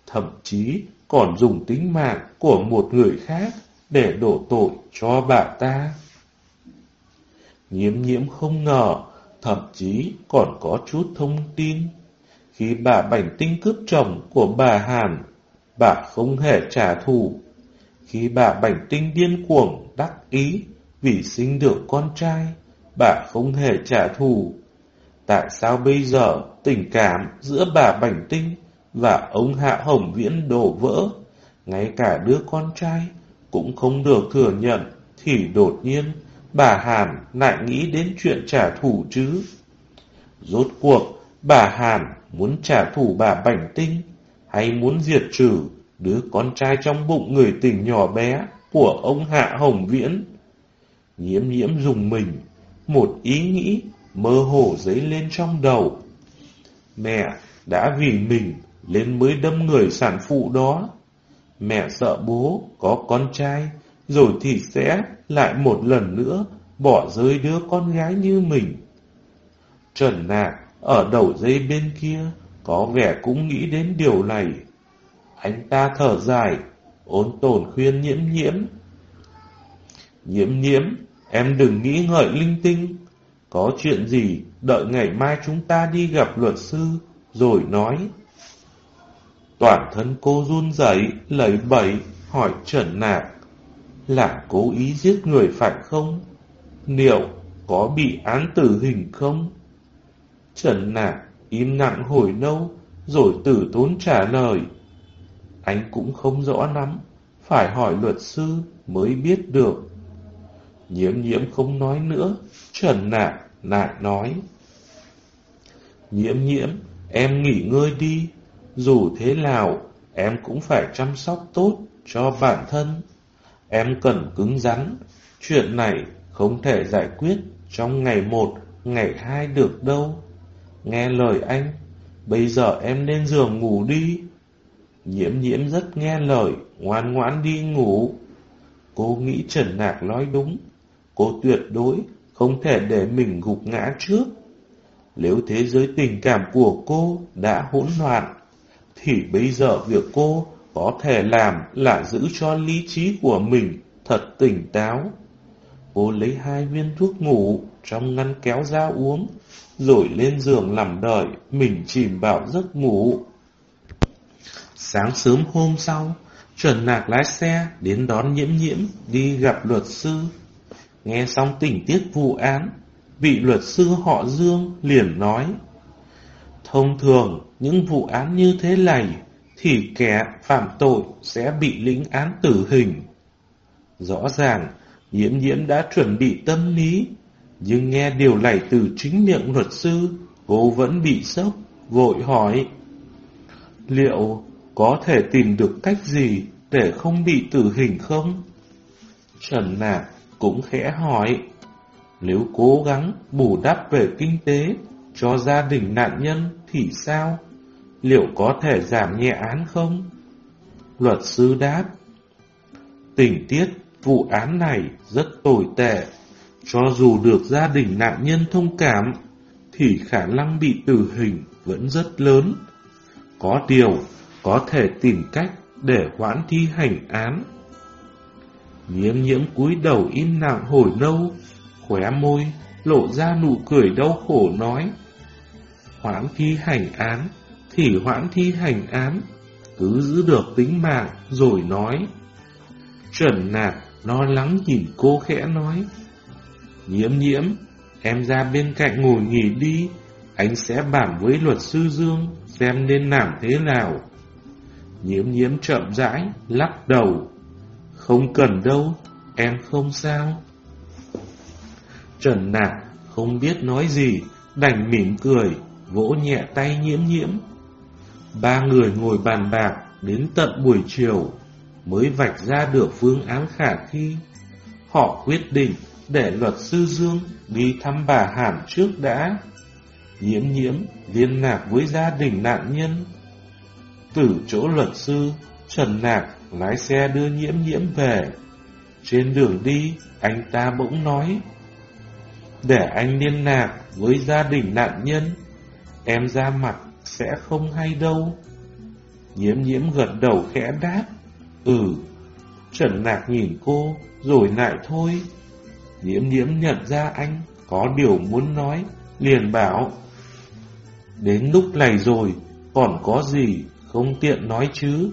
Thậm chí còn dùng tính mạng của một người khác để đổ tội cho bà ta. Nhiễm nhiễm không ngờ, thậm chí còn có chút thông tin. Khi bà Bảnh Tinh cướp chồng của bà Hàn, bà không hề trả thù. Khi bà Bảnh Tinh điên cuồng, đắc ý vì sinh được con trai, bà không hề trả thù. Tại sao bây giờ tình cảm giữa bà Bảnh Tinh và ông Hạ Hồng Viễn đổ vỡ, ngay cả đứa con trai cũng không được thừa nhận, thì đột nhiên bà Hàn lại nghĩ đến chuyện trả thù chứ. Rốt cuộc, bà Hàn muốn trả thù bà Bảnh Tinh hay muốn diệt trừ đứa con trai trong bụng người tình nhỏ bé của ông Hạ Hồng Viễn. Nhiễm nhiễm dùng mình, một ý nghĩ mơ hồ dấy lên trong đầu. Mẹ đã vì mình lên mới đâm người sản phụ đó. Mẹ sợ bố có con trai, rồi thì sẽ lại một lần nữa bỏ rơi đứa con gái như mình. Trần Nạc ở đầu dây bên kia có vẻ cũng nghĩ đến điều này. Anh ta thở dài, ôn tồn khuyên nhiễm nhiễm. Nhiễm nhiễm, em đừng nghĩ ngợi linh tinh. Có chuyện gì, đợi ngày mai chúng ta đi gặp luật sư, rồi nói. Toàn thân cô run rẩy lấy bẩy, hỏi Trần Nạc. Là cố ý giết người phải không? Liệu có bị án tử hình không? Trần Nạc im lặng hồi lâu, rồi tử tốn trả lời. Anh cũng không rõ lắm, phải hỏi luật sư mới biết được. Nhiễm nhiễm không nói nữa, Trần Nạc lại nói. Nhiễm nhiễm, em nghỉ ngơi đi, dù thế nào, em cũng phải chăm sóc tốt cho bản thân. Em cần cứng rắn, chuyện này không thể giải quyết trong ngày một, ngày hai được đâu. Nghe lời anh, bây giờ em lên giường ngủ đi. Nhiễm nhiễm rất nghe lời, ngoan ngoãn đi ngủ. Cô nghĩ Trần Nạc nói đúng, cô tuyệt đối không thể để mình gục ngã trước. Nếu thế giới tình cảm của cô đã hỗn loạn, thì bây giờ việc cô có thể làm là giữ cho lý trí của mình thật tỉnh táo. Cô lấy hai viên thuốc ngủ trong ngăn kéo ra uống, rồi lên giường nằm đợi mình chìm vào giấc ngủ. Sáng sớm hôm sau, Chuẩn Nạc lái xe đến đón nhiễm nhiễm đi gặp luật sư. Nghe xong tình tiết vụ án, vị luật sư họ Dương liền nói Thông thường, những vụ án như thế này thì kẻ phạm tội sẽ bị lĩnh án tử hình. Rõ ràng, nhiễm nhiễm đã chuẩn bị tâm lý, nhưng nghe điều này từ chính miệng luật sư, cô vẫn bị sốc, vội hỏi. Liệu có thể tìm được cách gì để không bị tử hình không? Trần Nạc cũng khẽ hỏi. Nếu cố gắng bù đắp về kinh tế cho gia đình nạn nhân thì sao? Liệu có thể giảm nhẹ án không? Luật sư đáp. Tình tiết vụ án này rất tồi tệ. Cho dù được gia đình nạn nhân thông cảm, thì khả năng bị tử hình vẫn rất lớn. Có điều, có thể tìm cách để hoãn thi hành án. Nhiễm nhiễm cúi đầu im lặng hồi lâu, khóe môi, lộ ra nụ cười đau khổ nói. Hoãn thi hành án, thì hoãn thi hành án, cứ giữ được tính mạng rồi nói. Trần Nạp lo lắng nhìn cô khẽ nói. Nhiễm nhiễm, em ra bên cạnh ngồi nghỉ đi, anh sẽ bàn với luật sư Dương xem nên làm thế nào. Nhiễm nhiễm chậm rãi, lắc đầu. Không cần đâu, em không sao. Trần Nạc không biết nói gì, đành mỉm cười, vỗ nhẹ tay nhiễm nhiễm. Ba người ngồi bàn bạc đến tận buổi chiều mới vạch ra được phương án khả thi. Họ quyết định để luật sư Dương đi thăm bà Hàn trước đã. Nhiễm nhiễm liên lạc với gia đình nạn nhân. Từ chỗ luật sư, Trần Nạc lái xe đưa nhiễm nhiễm về. Trên đường đi, anh ta bỗng nói, để anh liên lạc với gia đình nạn nhân, em ra mặt sẽ không hay đâu. Nhiễm nhiễm gật đầu khẽ đáp, ừ. Trần Nạc nhìn cô, rồi lại thôi. Nhiễm nhiễm nhận ra anh có điều muốn nói, liền bảo. Đến lúc này rồi, còn có gì không tiện nói chứ?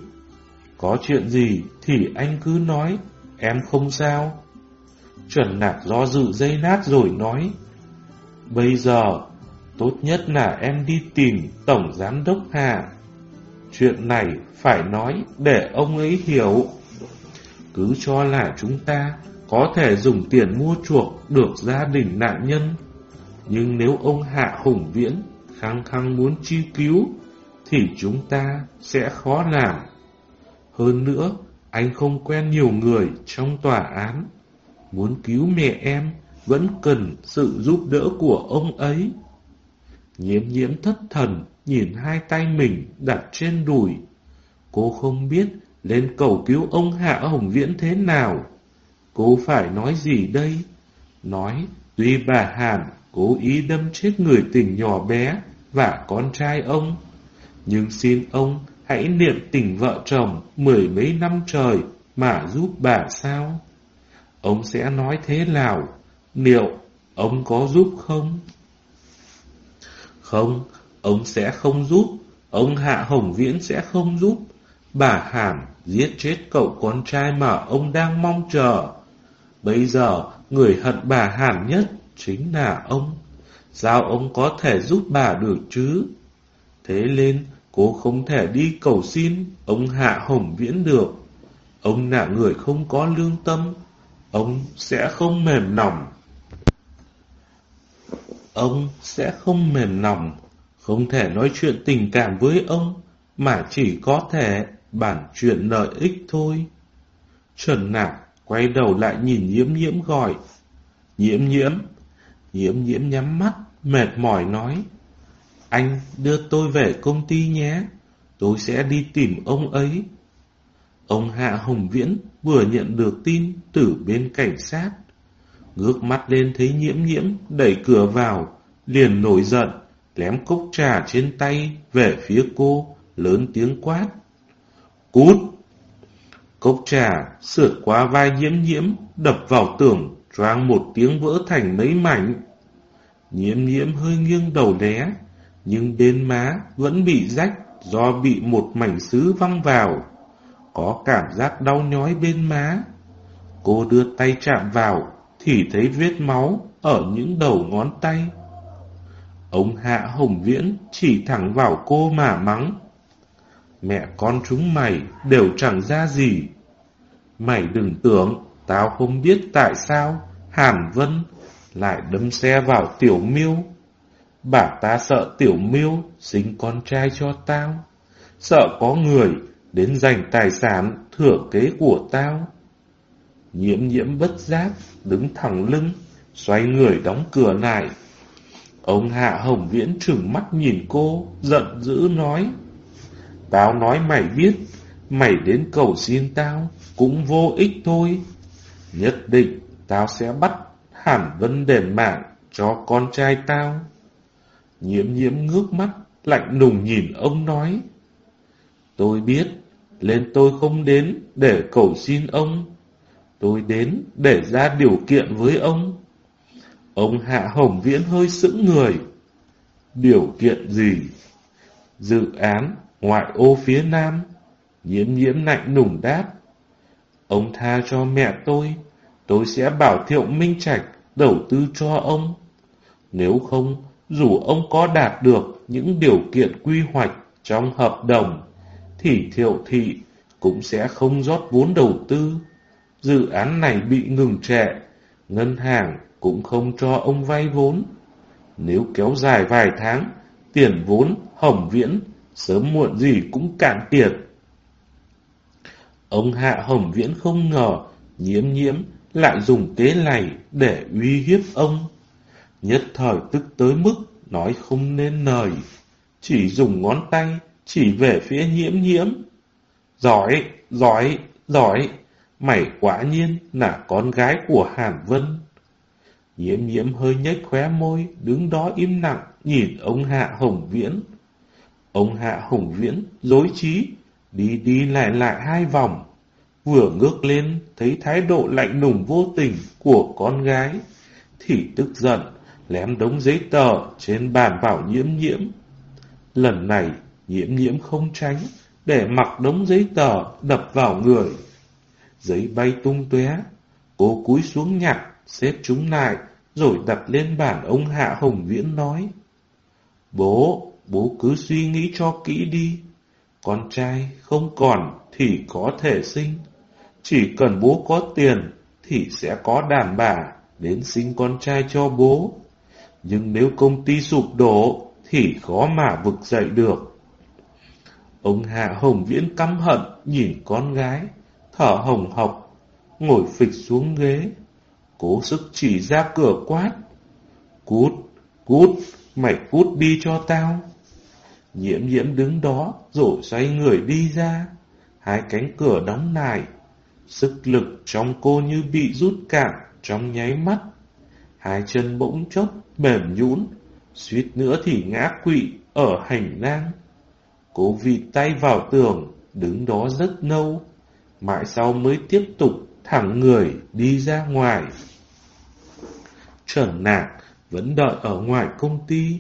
Có chuyện gì thì anh cứ nói, em không sao. Chuẩn nạc do dự dây nát rồi nói, Bây giờ, tốt nhất là em đi tìm Tổng Giám Đốc Hà. Chuyện này phải nói để ông ấy hiểu. Cứ cho là chúng ta có thể dùng tiền mua chuộc được gia đình nạn nhân. Nhưng nếu ông Hạ Hùng Viễn khăng khăng muốn chi cứu, thì chúng ta sẽ khó làm. Hơn nữa, anh không quen nhiều người trong tòa án. Muốn cứu mẹ em vẫn cần sự giúp đỡ của ông ấy. Nhiễm nhiễm thất thần nhìn hai tay mình đặt trên đùi. Cô không biết lên cầu cứu ông Hạ Hồng Viễn thế nào. Cô phải nói gì đây? Nói tuy bà Hàn cố ý đâm chết người tình nhỏ bé và con trai ông, nhưng xin ông hãy niệm tình vợ chồng mười mấy năm trời mà giúp bà sao? Ông sẽ nói thế nào? Liệu ông có giúp không? Không, ông sẽ không giúp. Ông Hạ Hồng Viễn sẽ không giúp. Bà Hàm giết chết cậu con trai mà ông đang mong chờ. Bây giờ, người hận bà Hàm nhất chính là ông. Sao ông có thể giúp bà được chứ? Thế nên, cô không thể đi cầu xin ông Hạ Hồng Viễn được. Ông là người không có lương tâm, ông sẽ không mềm lòng. Ông sẽ không mềm lòng, không thể nói chuyện tình cảm với ông, mà chỉ có thể bản chuyện lợi ích thôi. Trần Nạc quay đầu lại nhìn nhiễm nhiễm gọi. Nhiễm nhiễm, nhiễm nhiễm nhắm mắt, mệt mỏi nói. Anh đưa tôi về công ty nhé, tôi sẽ đi tìm ông ấy. Ông Hạ Hồng Viễn vừa nhận được tin từ bên cảnh sát. Ngước mắt lên thấy nhiễm nhiễm đẩy cửa vào, liền nổi giận, lém cốc trà trên tay về phía cô, lớn tiếng quát. Cút! Cốc trà sượt qua vai nhiễm nhiễm, đập vào tường, choang một tiếng vỡ thành mấy mảnh. Nhiễm nhiễm hơi nghiêng đầu né, nhưng bên má vẫn bị rách do bị một mảnh sứ văng vào. Có cảm giác đau nhói bên má. Cô đưa tay chạm vào, thì thấy vết máu ở những đầu ngón tay. Ông Hạ Hồng Viễn chỉ thẳng vào cô mà mắng. Mẹ con chúng mày đều chẳng ra gì. Mày đừng tưởng tao không biết tại sao Hàn Vân lại đâm xe vào Tiểu Miêu. Bà ta sợ Tiểu Miêu sinh con trai cho tao. Sợ có người đến giành tài sản thừa kế của tao. Nhiễm nhiễm bất giác, đứng thẳng lưng, xoay người đóng cửa lại. Ông Hạ Hồng Viễn trừng mắt nhìn cô, giận dữ nói. Tao nói mày biết, mày đến cầu xin tao, cũng vô ích thôi. Nhất định tao sẽ bắt hẳn Vân đền mạng cho con trai tao. Nhiễm nhiễm ngước mắt, lạnh lùng nhìn ông nói. Tôi biết, nên tôi không đến để cầu xin ông. Tôi đến để ra điều kiện với ông. Ông Hạ Hồng Viễn hơi sững người. Điều kiện gì? Dự án ngoại ô phía nam. Nhiễm nhiễm lạnh nùng đáp. Ông tha cho mẹ tôi, tôi sẽ bảo Thiệu Minh Trạch đầu tư cho ông. Nếu không, dù ông có đạt được những điều kiện quy hoạch trong hợp đồng, thì Thiệu Thị cũng sẽ không rót vốn đầu tư. Dự án này bị ngừng trệ, ngân hàng cũng không cho ông vay vốn. Nếu kéo dài vài tháng, tiền vốn hỏng viễn, sớm muộn gì cũng cạn kiệt. Ông Hạ Hồng Viễn không ngờ nhiễm nhiễm lại dùng kế này để uy hiếp ông. Nhất thời tức tới mức nói không nên lời, chỉ dùng ngón tay chỉ về phía nhiễm nhiễm. Giỏi, giỏi, giỏi, mày quả nhiên là con gái của Hàn Vân. Nhiễm nhiễm hơi nhếch khóe môi, đứng đó im lặng, nhìn ông Hạ Hồng Viễn. Ông Hạ Hồng Viễn dối trí, đi đi lại lại hai vòng. Vừa ngước lên, thấy thái độ lạnh lùng vô tình của con gái, thì tức giận, lém đống giấy tờ trên bàn bảo nhiễm nhiễm. Lần này, nhiễm nhiễm không tránh, để mặc đống giấy tờ đập vào người. Giấy bay tung tóe, cô cúi xuống nhặt, xếp chúng lại, rồi đặt lên bàn ông Hạ Hồng Viễn nói. Bố, bố cứ suy nghĩ cho kỹ đi. Con trai không còn thì có thể sinh. Chỉ cần bố có tiền thì sẽ có đàn bà đến sinh con trai cho bố. Nhưng nếu công ty sụp đổ thì khó mà vực dậy được. Ông Hạ Hồng Viễn căm hận nhìn con gái, thở hồng hộc, ngồi phịch xuống ghế, cố sức chỉ ra cửa quát. Cút, cút, mày cút đi cho tao. Nhiễm nhiễm đứng đó rồi xoay người đi ra, hai cánh cửa đóng lại. Sức lực trong cô như bị rút cạn trong nháy mắt. Hai chân bỗng chốc mềm nhũn, suýt nữa thì ngã quỵ ở hành lang. Cô vịt tay vào tường, đứng đó rất lâu, mãi sau mới tiếp tục thẳng người đi ra ngoài. Trần nạc vẫn đợi ở ngoài công ty,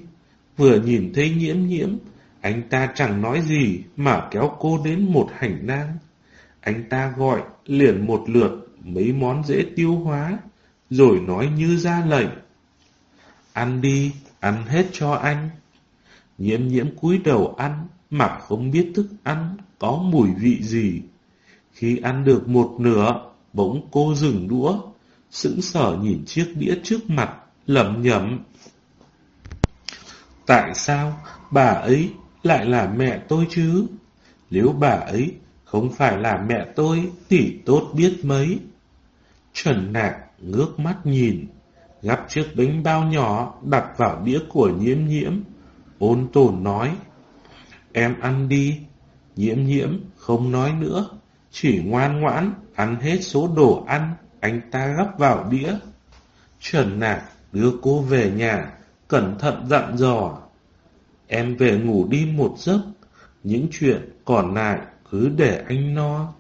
vừa nhìn thấy nhiễm nhiễm, anh ta chẳng nói gì mà kéo cô đến một hành lang. Anh ta gọi liền một lượt mấy món dễ tiêu hóa, rồi nói như ra lệnh. Ăn đi, ăn hết cho anh. Nhiễm nhiễm cúi đầu ăn, mà không biết thức ăn có mùi vị gì. Khi ăn được một nửa, bỗng cô dừng đũa, sững sờ nhìn chiếc đĩa trước mặt, lẩm nhẩm. Tại sao bà ấy lại là mẹ tôi chứ? Nếu bà ấy không phải là mẹ tôi thì tốt biết mấy. Trần Nạc ngước mắt nhìn, gắp chiếc bánh bao nhỏ đặt vào đĩa của nhiễm nhiễm, ôn tồn nói. Em ăn đi. Nhiễm nhiễm không nói nữa, chỉ ngoan ngoãn ăn hết số đồ ăn anh ta gấp vào đĩa. Trần Nạc đưa cô về nhà, cẩn thận dặn dò. Em về ngủ đi một giấc, những chuyện còn lại cứ để anh no.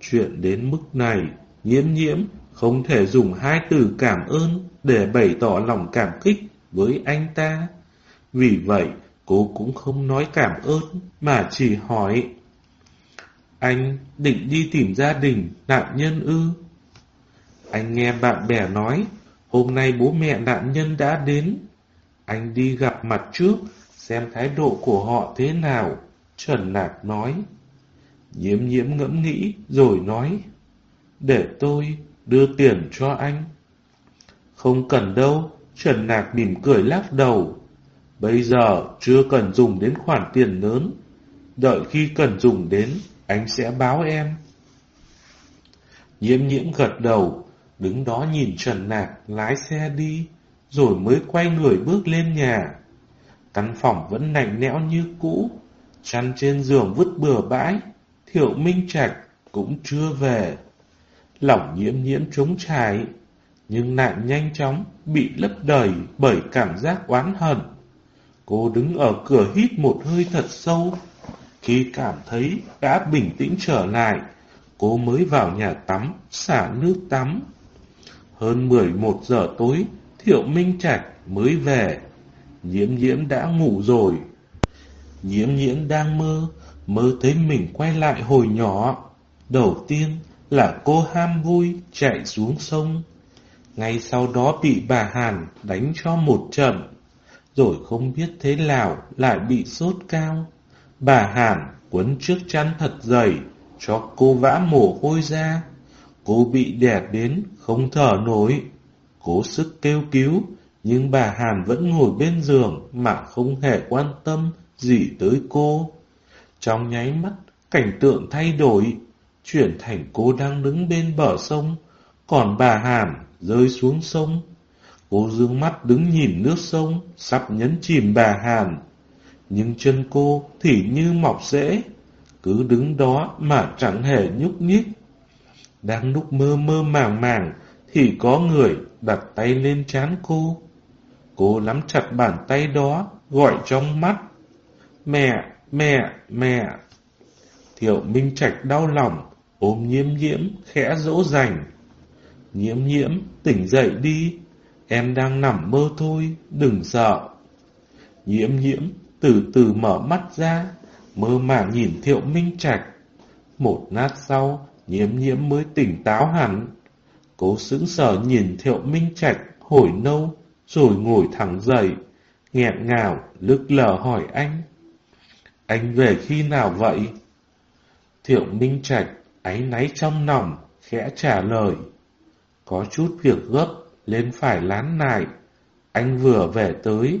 Chuyện đến mức này, nhiễm nhiễm không thể dùng hai từ cảm ơn để bày tỏ lòng cảm kích với anh ta. Vì vậy, cô cũng không nói cảm ơn mà chỉ hỏi. Anh định đi tìm gia đình nạn nhân ư? Anh nghe bạn bè nói, hôm nay bố mẹ nạn nhân đã đến. Anh đi gặp mặt trước, xem thái độ của họ thế nào. Trần Lạc nói. Nhiễm nhiễm ngẫm nghĩ rồi nói. Để tôi đưa tiền cho anh. Không cần đâu, Trần Nạc mỉm cười lắc đầu. Bây giờ chưa cần dùng đến khoản tiền lớn. Đợi khi cần dùng đến, anh sẽ báo em. Nhiễm nhiễm gật đầu, đứng đó nhìn Trần Nạc lái xe đi, rồi mới quay người bước lên nhà. Căn phòng vẫn lạnh lẽo như cũ, chăn trên giường vứt bừa bãi, Thiệu Minh Trạch cũng chưa về. Lòng nhiễm nhiễm trống trải, nhưng nạn nhanh chóng bị lấp đầy bởi cảm giác oán hận. Cô đứng ở cửa hít một hơi thật sâu. Khi cảm thấy đã bình tĩnh trở lại, cô mới vào nhà tắm, xả nước tắm. Hơn 11 giờ tối, Thiệu Minh Trạch mới về. Nhiễm nhiễm đã ngủ rồi. Nhiễm nhiễm đang mơ, mơ thấy mình quay lại hồi nhỏ. Đầu tiên là cô ham vui chạy xuống sông. Ngay sau đó bị bà Hàn đánh cho một trận. Rồi không biết thế nào lại bị sốt cao. Bà Hàn quấn trước chăn thật dày, cho cô vã mồ hôi ra. Cô bị đè đến, không thở nổi. Cố sức kêu cứu, nhưng bà Hàn vẫn ngồi bên giường mà không hề quan tâm gì tới cô. Trong nháy mắt, cảnh tượng thay đổi, chuyển thành cô đang đứng bên bờ sông, còn bà Hàm rơi xuống sông. Cô dương mắt đứng nhìn nước sông, sắp nhấn chìm bà Hàm, Nhưng chân cô thì như mọc rễ, cứ đứng đó mà chẳng hề nhúc nhích. Đang lúc mơ mơ màng màng, thì có người đặt tay lên trán cô. Cô nắm chặt bàn tay đó, gọi trong mắt. Mẹ, mẹ, mẹ. Thiệu Minh Trạch đau lòng, ôm nhiễm nhiễm, khẽ dỗ dành. Nhiễm nhiễm, tỉnh dậy đi, em đang nằm mơ thôi, đừng sợ. Nhiễm nhiễm, từ từ mở mắt ra, mơ màng nhìn Thiệu Minh Trạch. Một nát sau, nhiễm nhiễm mới tỉnh táo hẳn. Cố sững sờ nhìn Thiệu Minh Trạch hồi nâu, rồi ngồi thẳng dậy, nghẹn ngào, lức lờ hỏi anh. Anh về khi nào vậy? Thiệu Minh Trạch áy náy trong lòng, khẽ trả lời. Có chút việc gấp, lên phải lán nại. Anh vừa về tới.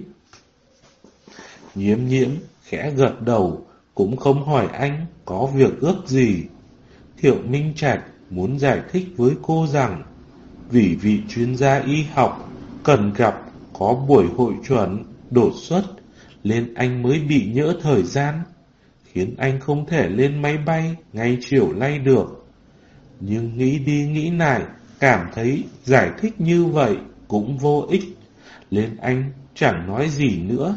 Nhiễm nhiễm, khẽ gật đầu, cũng không hỏi anh có việc gấp gì. Thiệu Minh Trạch muốn giải thích với cô rằng vì vị chuyên gia y học cần gặp có buổi hội chuẩn đột xuất nên anh mới bị nhỡ thời gian khiến anh không thể lên máy bay ngay chiều lay được. Nhưng nghĩ đi nghĩ lại, cảm thấy giải thích như vậy cũng vô ích, nên anh chẳng nói gì nữa,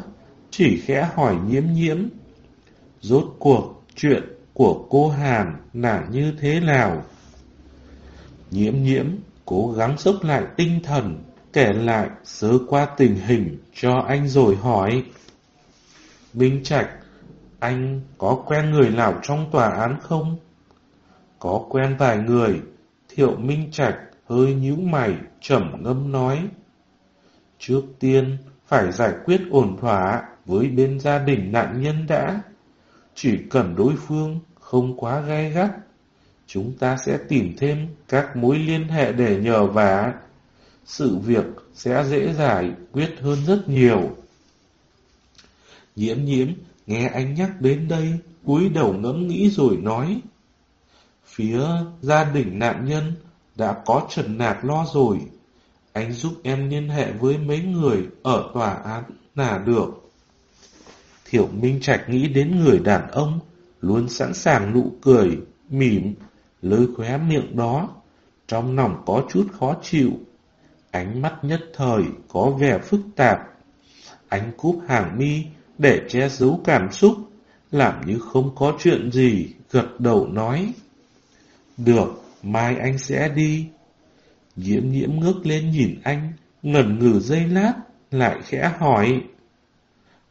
chỉ khẽ hỏi nhiễm nhiễm. Rốt cuộc chuyện của cô Hàn là như thế nào? Nhiễm nhiễm cố gắng sốc lại tinh thần, kể lại sơ qua tình hình cho anh rồi hỏi. Minh Trạch, anh có quen người nào trong tòa án không? Có quen vài người, Thiệu Minh Trạch hơi nhíu mày, trầm ngâm nói. Trước tiên, phải giải quyết ổn thỏa với bên gia đình nạn nhân đã. Chỉ cần đối phương không quá gai gắt, chúng ta sẽ tìm thêm các mối liên hệ để nhờ vả. Sự việc sẽ dễ giải quyết hơn rất nhiều. Nhiễm nhiễm, nghe anh nhắc đến đây, cúi đầu ngẫm nghĩ rồi nói. Phía gia đình nạn nhân đã có trần nạc lo rồi. Anh giúp em liên hệ với mấy người ở tòa án là được. Thiểu Minh Trạch nghĩ đến người đàn ông, luôn sẵn sàng nụ cười, mỉm, lơi khóe miệng đó. Trong lòng có chút khó chịu, ánh mắt nhất thời có vẻ phức tạp. Anh cúp hàng mi để che giấu cảm xúc, làm như không có chuyện gì, gật đầu nói. Được, mai anh sẽ đi. Diễm nhiễm ngước lên nhìn anh, ngẩn ngừ dây lát, lại khẽ hỏi.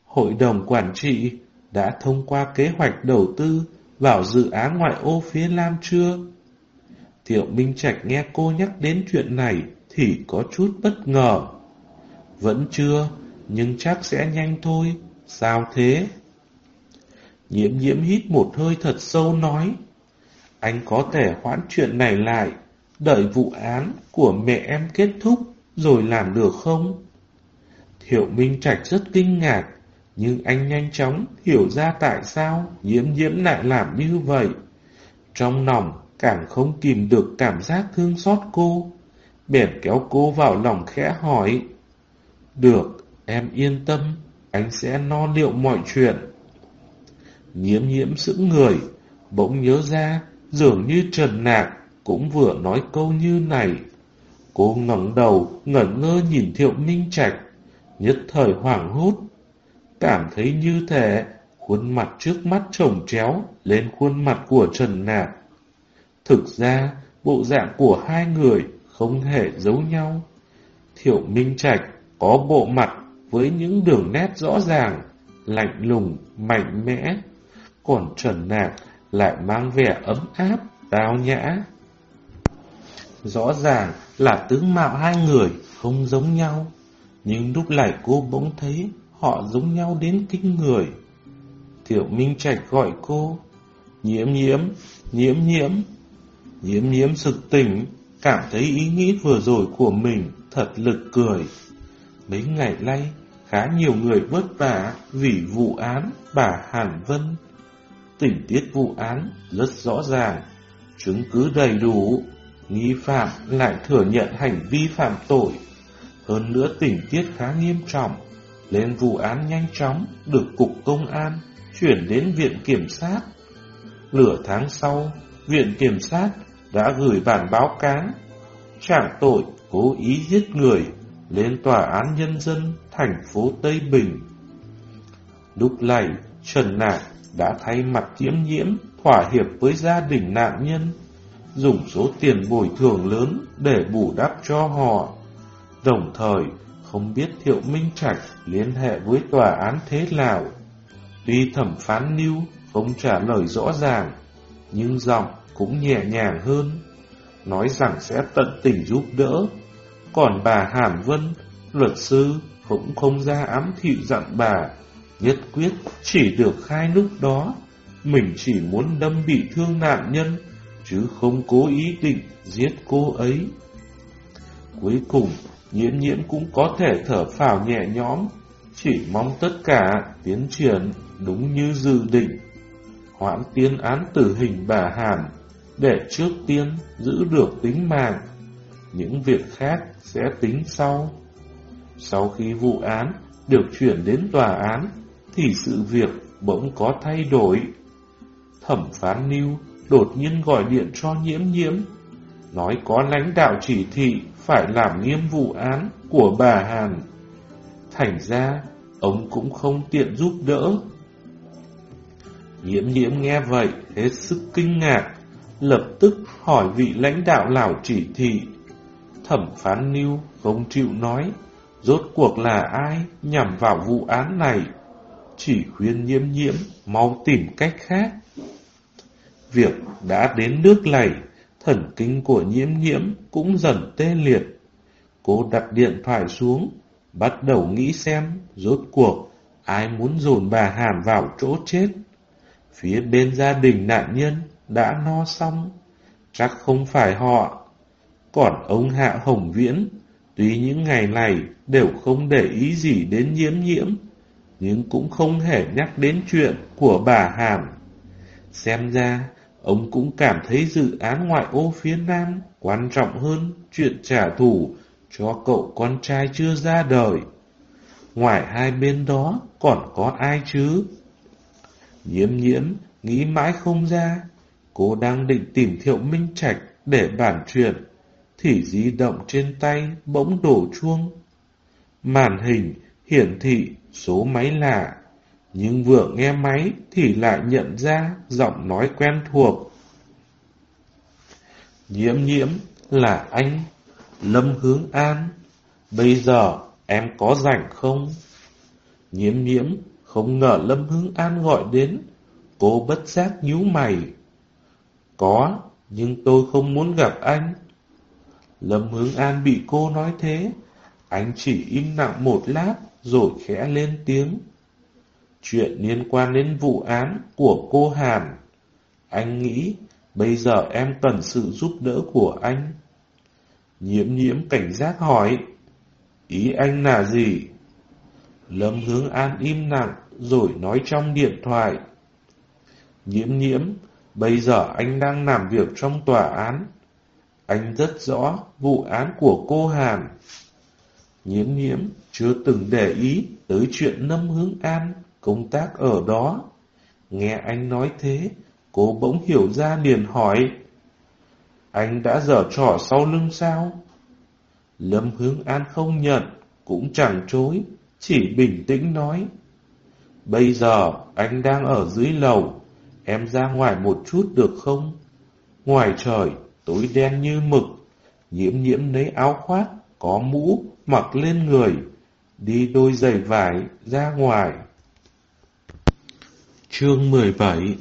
Hội đồng quản trị đã thông qua kế hoạch đầu tư vào dự án ngoại ô phía Nam chưa? Thiệu Minh Trạch nghe cô nhắc đến chuyện này thì có chút bất ngờ. Vẫn chưa, nhưng chắc sẽ nhanh thôi. Sao thế? Nhiễm nhiễm hít một hơi thật sâu nói. Anh có thể hoãn chuyện này lại, đợi vụ án của mẹ em kết thúc rồi làm được không? Thiệu Minh Trạch rất kinh ngạc, nhưng anh nhanh chóng hiểu ra tại sao nhiễm nhiễm lại làm như vậy. Trong lòng càng không kìm được cảm giác thương xót cô, bèn kéo cô vào lòng khẽ hỏi. Được, em yên tâm, anh sẽ no liệu mọi chuyện. Nhiễm nhiễm sững người, bỗng nhớ ra, dường như Trần Nạc cũng vừa nói câu như này. Cô ngẩng đầu, ngẩn ngơ nhìn Thiệu Minh Trạch, nhất thời hoảng hốt. Cảm thấy như thể khuôn mặt trước mắt trồng chéo lên khuôn mặt của Trần Nạc. Thực ra, bộ dạng của hai người không hề giấu nhau. Thiệu Minh Trạch có bộ mặt với những đường nét rõ ràng, lạnh lùng, mạnh mẽ, còn Trần Nạc lại mang vẻ ấm áp, tao nhã. Rõ ràng là tướng mạo hai người không giống nhau, nhưng lúc này cô bỗng thấy họ giống nhau đến kinh người. Thiệu Minh Trạch gọi cô, nhiễm nhiễm, nhiễm nhiễm. Nhiễm nhiễm sực tỉnh, cảm thấy ý nghĩ vừa rồi của mình thật lực cười. Mấy ngày nay, khá nhiều người vất vả vì vụ án bà Hàn Vân. Tình tiết vụ án rất rõ ràng, chứng cứ đầy đủ, nghi phạm lại thừa nhận hành vi phạm tội. Hơn nữa tình tiết khá nghiêm trọng, lên vụ án nhanh chóng được Cục Công an chuyển đến Viện Kiểm sát. Nửa tháng sau, Viện Kiểm sát đã gửi bản báo cáo trạng tội cố ý giết người lên Tòa án Nhân dân thành phố Tây Bình. Lúc này, Trần Nạc đã thay mặt Diễm nhiễm thỏa hiệp với gia đình nạn nhân, dùng số tiền bồi thường lớn để bù đắp cho họ. Đồng thời, không biết Thiệu Minh Trạch liên hệ với tòa án thế nào. Tuy thẩm phán Lưu không trả lời rõ ràng, nhưng giọng cũng nhẹ nhàng hơn, nói rằng sẽ tận tình giúp đỡ. Còn bà Hàn Vân, luật sư, cũng không ra ám thị dặn bà, nhất quyết chỉ được khai lúc đó. Mình chỉ muốn đâm bị thương nạn nhân, chứ không cố ý định giết cô ấy. Cuối cùng, nhiễm nhiễm cũng có thể thở phào nhẹ nhõm, chỉ mong tất cả tiến triển đúng như dự định. Hoãn tiên án tử hình bà Hàn để trước tiên giữ được tính mạng. Những việc khác sẽ tính sau. Sau khi vụ án được chuyển đến tòa án, thì sự việc bỗng có thay đổi. Thẩm phán Lưu đột nhiên gọi điện cho nhiễm nhiễm, nói có lãnh đạo chỉ thị phải làm nghiêm vụ án của bà Hàn. Thành ra, ông cũng không tiện giúp đỡ. Nhiễm nhiễm nghe vậy, hết sức kinh ngạc, lập tức hỏi vị lãnh đạo lão chỉ thị. Thẩm phán Lưu không chịu nói, rốt cuộc là ai nhằm vào vụ án này. Chỉ khuyên nhiễm nhiễm mau tìm cách khác. Việc đã đến nước này, thần kinh của nhiễm nhiễm cũng dần tê liệt. Cô đặt điện thoại xuống, bắt đầu nghĩ xem rốt cuộc ai muốn dồn bà Hàn vào chỗ chết. Phía bên gia đình nạn nhân đã no xong, chắc không phải họ. Còn ông Hạ Hồng Viễn, tuy những ngày này đều không để ý gì đến nhiễm nhiễm, nhưng cũng không hề nhắc đến chuyện của bà hàm Xem ra, ông cũng cảm thấy dự án ngoại ô phía Nam quan trọng hơn chuyện trả thù cho cậu con trai chưa ra đời. ngoài hai bên đó còn có ai chứ? Nhiễm nhiễm, nghĩ mãi không ra. Cô đang định tìm Thiệu Minh Trạch để bàn chuyện, thì di động trên tay bỗng đổ chuông. Màn hình hiển thị số máy lạ, nhưng vừa nghe máy thì lại nhận ra giọng nói quen thuộc. Nhiễm nhiễm là anh, Lâm Hướng An. Bây giờ em có rảnh không? Nhiễm nhiễm không ngờ Lâm Hướng An gọi đến, cô bất giác nhíu mày. Có, nhưng tôi không muốn gặp anh. Lâm Hướng An bị cô nói thế, anh chỉ im lặng một lát rồi khẽ lên tiếng. Chuyện liên quan đến vụ án của cô Hàn. Anh nghĩ bây giờ em cần sự giúp đỡ của anh. Nhiễm nhiễm cảnh giác hỏi. Ý anh là gì? Lâm hướng an im lặng rồi nói trong điện thoại. Nhiễm nhiễm, bây giờ anh đang làm việc trong tòa án. Anh rất rõ vụ án của cô Hàn. Nhiễm nhiễm chưa từng để ý tới chuyện Lâm Hướng An công tác ở đó. Nghe anh nói thế, cô bỗng hiểu ra liền hỏi. Anh đã dở trò sau lưng sao? Lâm Hướng An không nhận, cũng chẳng chối, chỉ bình tĩnh nói. Bây giờ anh đang ở dưới lầu, em ra ngoài một chút được không? Ngoài trời, tối đen như mực, nhiễm nhiễm lấy áo khoác, có mũ, mặc lên người, đi đôi giày vải ra ngoài. Chương 17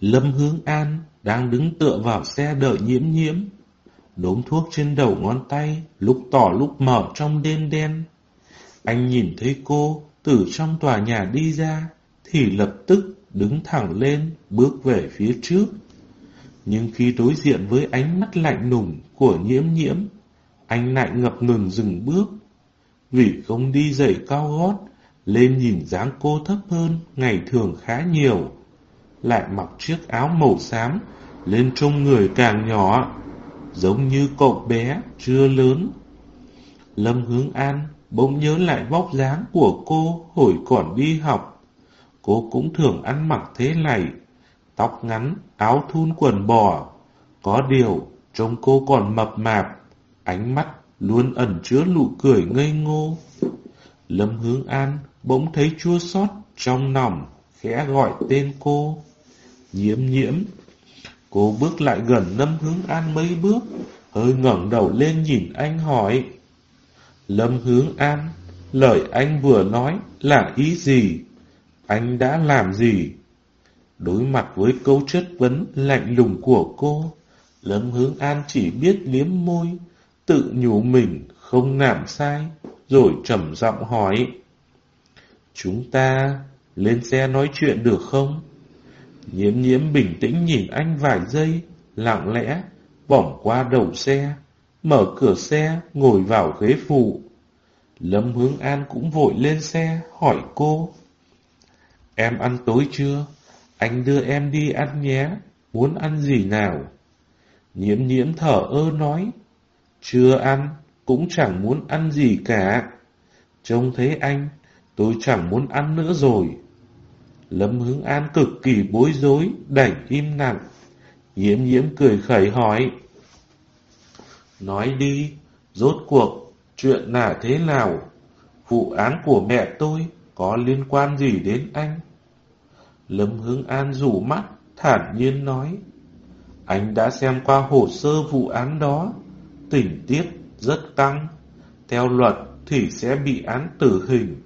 Lâm Hướng An đang đứng tựa vào xe đợi nhiễm nhiễm. Đốm thuốc trên đầu ngón tay, lúc tỏ lúc mở trong đêm đen. Anh nhìn thấy cô từ trong tòa nhà đi ra, thì lập tức đứng thẳng lên, bước về phía trước. Nhưng khi đối diện với ánh mắt lạnh lùng của nhiễm nhiễm, anh lại ngập ngừng dừng bước. Vì không đi giày cao gót, lên nhìn dáng cô thấp hơn ngày thường khá nhiều. Lại mặc chiếc áo màu xám, lên trông người càng nhỏ, giống như cậu bé chưa lớn. Lâm Hướng An bỗng nhớ lại vóc dáng của cô hồi còn đi học. Cô cũng thường ăn mặc thế này, tóc ngắn, áo thun quần bò. Có điều, trông cô còn mập mạp, ánh mắt luôn ẩn chứa nụ cười ngây ngô. Lâm Hướng An bỗng thấy chua xót trong lòng, khẽ gọi tên cô. Nhiễm nhiễm. Cô bước lại gần Lâm Hướng An mấy bước, hơi ngẩng đầu lên nhìn anh hỏi. Lâm Hướng An, lời anh vừa nói là ý gì? Anh đã làm gì? Đối mặt với câu chất vấn lạnh lùng của cô, Lâm Hướng An chỉ biết liếm môi, tự nhủ mình không làm sai, rồi trầm giọng hỏi. Chúng ta lên xe nói chuyện được không? Nhiễm nhiễm bình tĩnh nhìn anh vài giây, lặng lẽ, vòng qua đầu xe, mở cửa xe, ngồi vào ghế phụ. Lâm Hướng An cũng vội lên xe, hỏi cô. Em ăn tối chưa? Anh đưa em đi ăn nhé, muốn ăn gì nào? Nhiễm nhiễm thở ơ nói, chưa ăn, cũng chẳng muốn ăn gì cả. Trông thấy anh, tôi chẳng muốn ăn nữa rồi. Lâm Hướng An cực kỳ bối rối, đẩy im lặng. Nhiễm nhiễm cười khẩy hỏi. Nói đi, rốt cuộc, chuyện là thế nào? Vụ án của mẹ tôi có liên quan gì đến anh? Lâm Hướng An rủ mắt, thản nhiên nói. Anh đã xem qua hồ sơ vụ án đó, tình tiết rất căng. Theo luật thì sẽ bị án tử hình.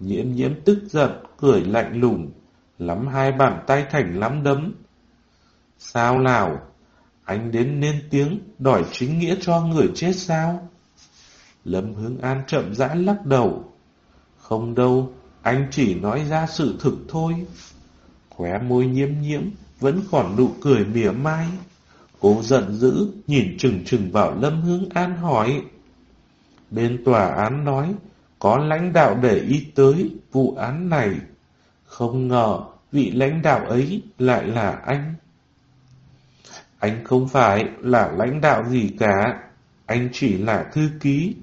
Nhiễm nhiễm tức giận, cười lạnh lùng, lắm hai bàn tay thành lắm đấm. Sao nào? Anh đến nên tiếng đòi chính nghĩa cho người chết sao? Lâm Hướng An chậm rãi lắc đầu. Không đâu, anh chỉ nói ra sự thực thôi. Khóe môi nhiễm nhiễm, vẫn còn nụ cười mỉa mai. Cô giận dữ, nhìn chừng chừng vào Lâm Hướng An hỏi. Bên tòa án nói, có lãnh đạo để ý tới vụ án này. Không ngờ vị lãnh đạo ấy lại là anh. Anh không phải là lãnh đạo gì cả, anh chỉ là thư ký.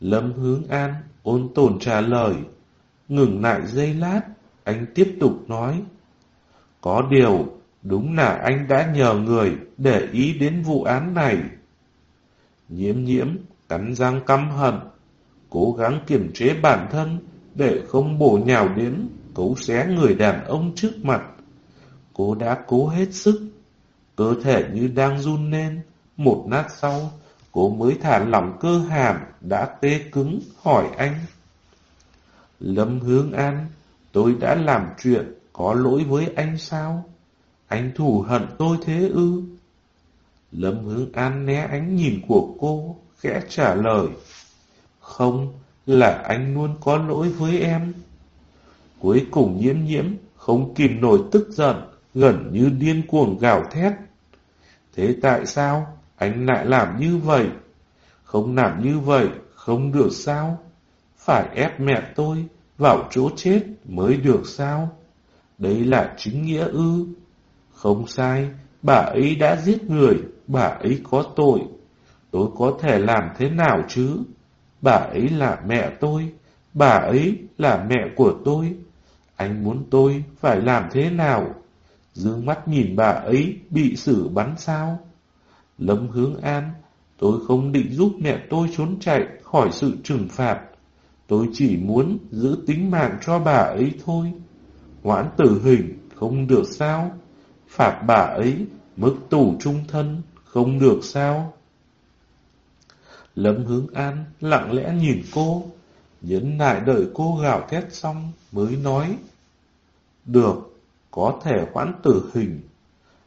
Lâm Hướng An Ôn tồn trả lời. Ngừng lại giây lát, anh tiếp tục nói. Có điều, đúng là anh đã nhờ người để ý đến vụ án này. Nhiễm nhiễm, cắn răng căm hận, cố gắng kiềm chế bản thân để không bổ nhào đến cấu xé người đàn ông trước mặt. Cô đã cố hết sức, cơ thể như đang run lên, một nát sau, cô mới thả lỏng cơ hàm đã tê cứng hỏi anh. Lâm Hướng An, tôi đã làm chuyện có lỗi với anh sao? Anh thù hận tôi thế ư? Lâm Hướng An né ánh nhìn của cô, khẽ trả lời. Không, là anh luôn có lỗi với em. Cuối cùng nhiễm nhiễm, không kìm nổi tức giận, gần như điên cuồng gào thét. Thế tại sao anh lại làm như vậy? Không làm như vậy, không được sao? Phải ép mẹ tôi vào chỗ chết mới được sao? Đấy là chính nghĩa ư? Không sai, bà ấy đã giết người, bà ấy có tội. Tôi có thể làm thế nào chứ? Bà ấy là mẹ tôi, bà ấy là mẹ của tôi. Anh muốn tôi phải làm thế nào? Dương mắt nhìn bà ấy bị xử bắn sao? Lâm hướng an, tôi không định giúp mẹ tôi trốn chạy khỏi sự trừng phạt. Tôi chỉ muốn giữ tính mạng cho bà ấy thôi. Hoãn tử hình không được sao? Phạt bà ấy mức tù trung thân không được sao? Lâm hướng an lặng lẽ nhìn cô, nhấn lại đợi cô gào thét xong mới nói. Được, có thể hoãn tử hình.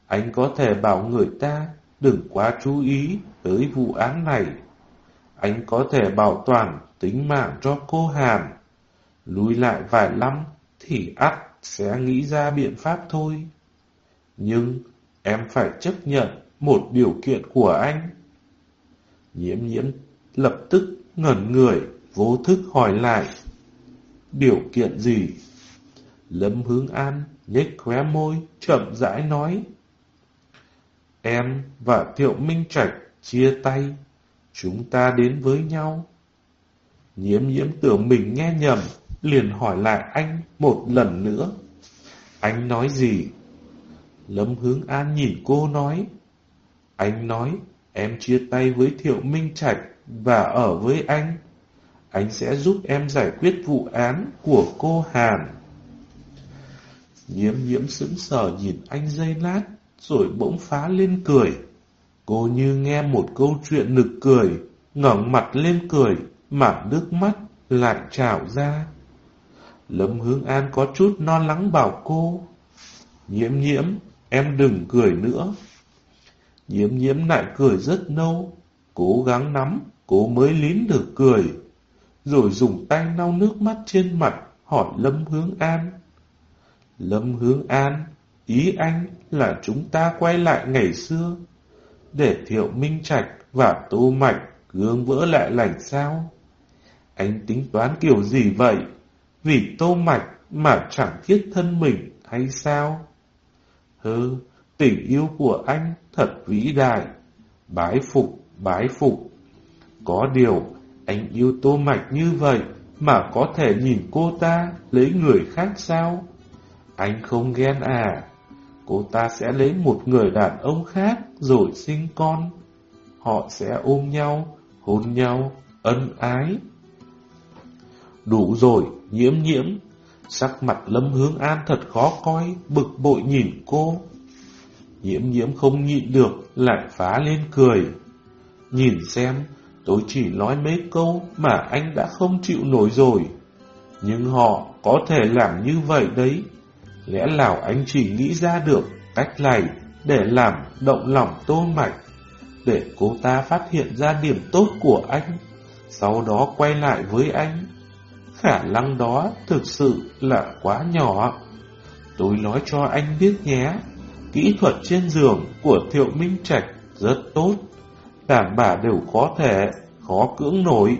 Anh có thể bảo người ta đừng quá chú ý tới vụ án này. Anh có thể bảo toàn tính mạng cho cô Hàn. Lùi lại vài năm thì ắt sẽ nghĩ ra biện pháp thôi. Nhưng em phải chấp nhận một điều kiện của anh. Nhiễm nhiễm lập tức ngẩn người, vô thức hỏi lại. Điều kiện gì? Lâm Hướng An nhếch khóe môi, chậm rãi nói. Em và Thiệu Minh Trạch chia tay, chúng ta đến với nhau. Nhiễm nhiễm tưởng mình nghe nhầm, liền hỏi lại anh một lần nữa. Anh nói gì? Lâm Hướng An nhìn cô nói. Anh nói em chia tay với Thiệu Minh Trạch và ở với anh. Anh sẽ giúp em giải quyết vụ án của cô Hàn. Nhiễm nhiễm sững sờ nhìn anh dây lát, rồi bỗng phá lên cười. Cô như nghe một câu chuyện nực cười, ngẩng mặt lên cười, mà nước mắt lại trào ra. Lâm Hướng An có chút no lắng bảo cô. Nhiễm nhiễm, em đừng cười nữa. Nhiễm nhiễm lại cười rất nâu, cố gắng nắm, cố mới lín được cười. Rồi dùng tay lau nước mắt trên mặt, hỏi Lâm Hướng An. Lâm Hướng An, ý anh là chúng ta quay lại ngày xưa, để Thiệu Minh Trạch và Tô Mạch gương vỡ lại lành sao? Anh tính toán kiểu gì vậy? Vì Tô Mạch mà chẳng thiết thân mình hay sao? Hừ, tình yêu của anh thật vĩ đại, bái phục, bái phục. Có điều, anh yêu Tô Mạch như vậy mà có thể nhìn cô ta lấy người khác sao? Anh không ghen à? Cô ta sẽ lấy một người đàn ông khác rồi sinh con. Họ sẽ ôm nhau, hôn nhau, ân ái. Đủ rồi, nhiễm nhiễm. Sắc mặt lâm hướng an thật khó coi, bực bội nhìn cô. Nhiễm nhiễm không nhịn được, lại phá lên cười. Nhìn xem, tôi chỉ nói mấy câu mà anh đã không chịu nổi rồi. Nhưng họ có thể làm như vậy đấy. Lẽ nào anh chỉ nghĩ ra được cách này để làm động lòng tô mạch, để cô ta phát hiện ra điểm tốt của anh, sau đó quay lại với anh. Khả năng đó thực sự là quá nhỏ. Tôi nói cho anh biết nhé, kỹ thuật trên giường của Thiệu Minh Trạch rất tốt, đàn bà đều có thể, khó cưỡng nổi.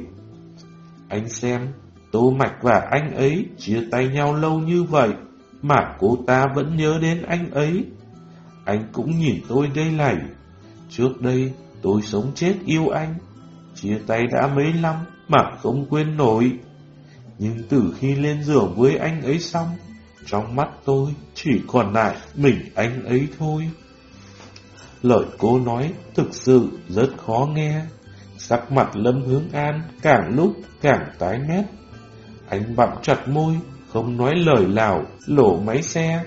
Anh xem, Tô Mạch và anh ấy chia tay nhau lâu như vậy, mà cô ta vẫn nhớ đến anh ấy. Anh cũng nhìn tôi đây này. Trước đây tôi sống chết yêu anh. Chia tay đã mấy năm mà không quên nổi. Nhưng từ khi lên giường với anh ấy xong, trong mắt tôi chỉ còn lại mình anh ấy thôi. Lời cô nói thực sự rất khó nghe. Sắc mặt Lâm Hướng An càng lúc càng tái mét. Anh bặm chặt môi, không nói lời nào, lổ máy xe.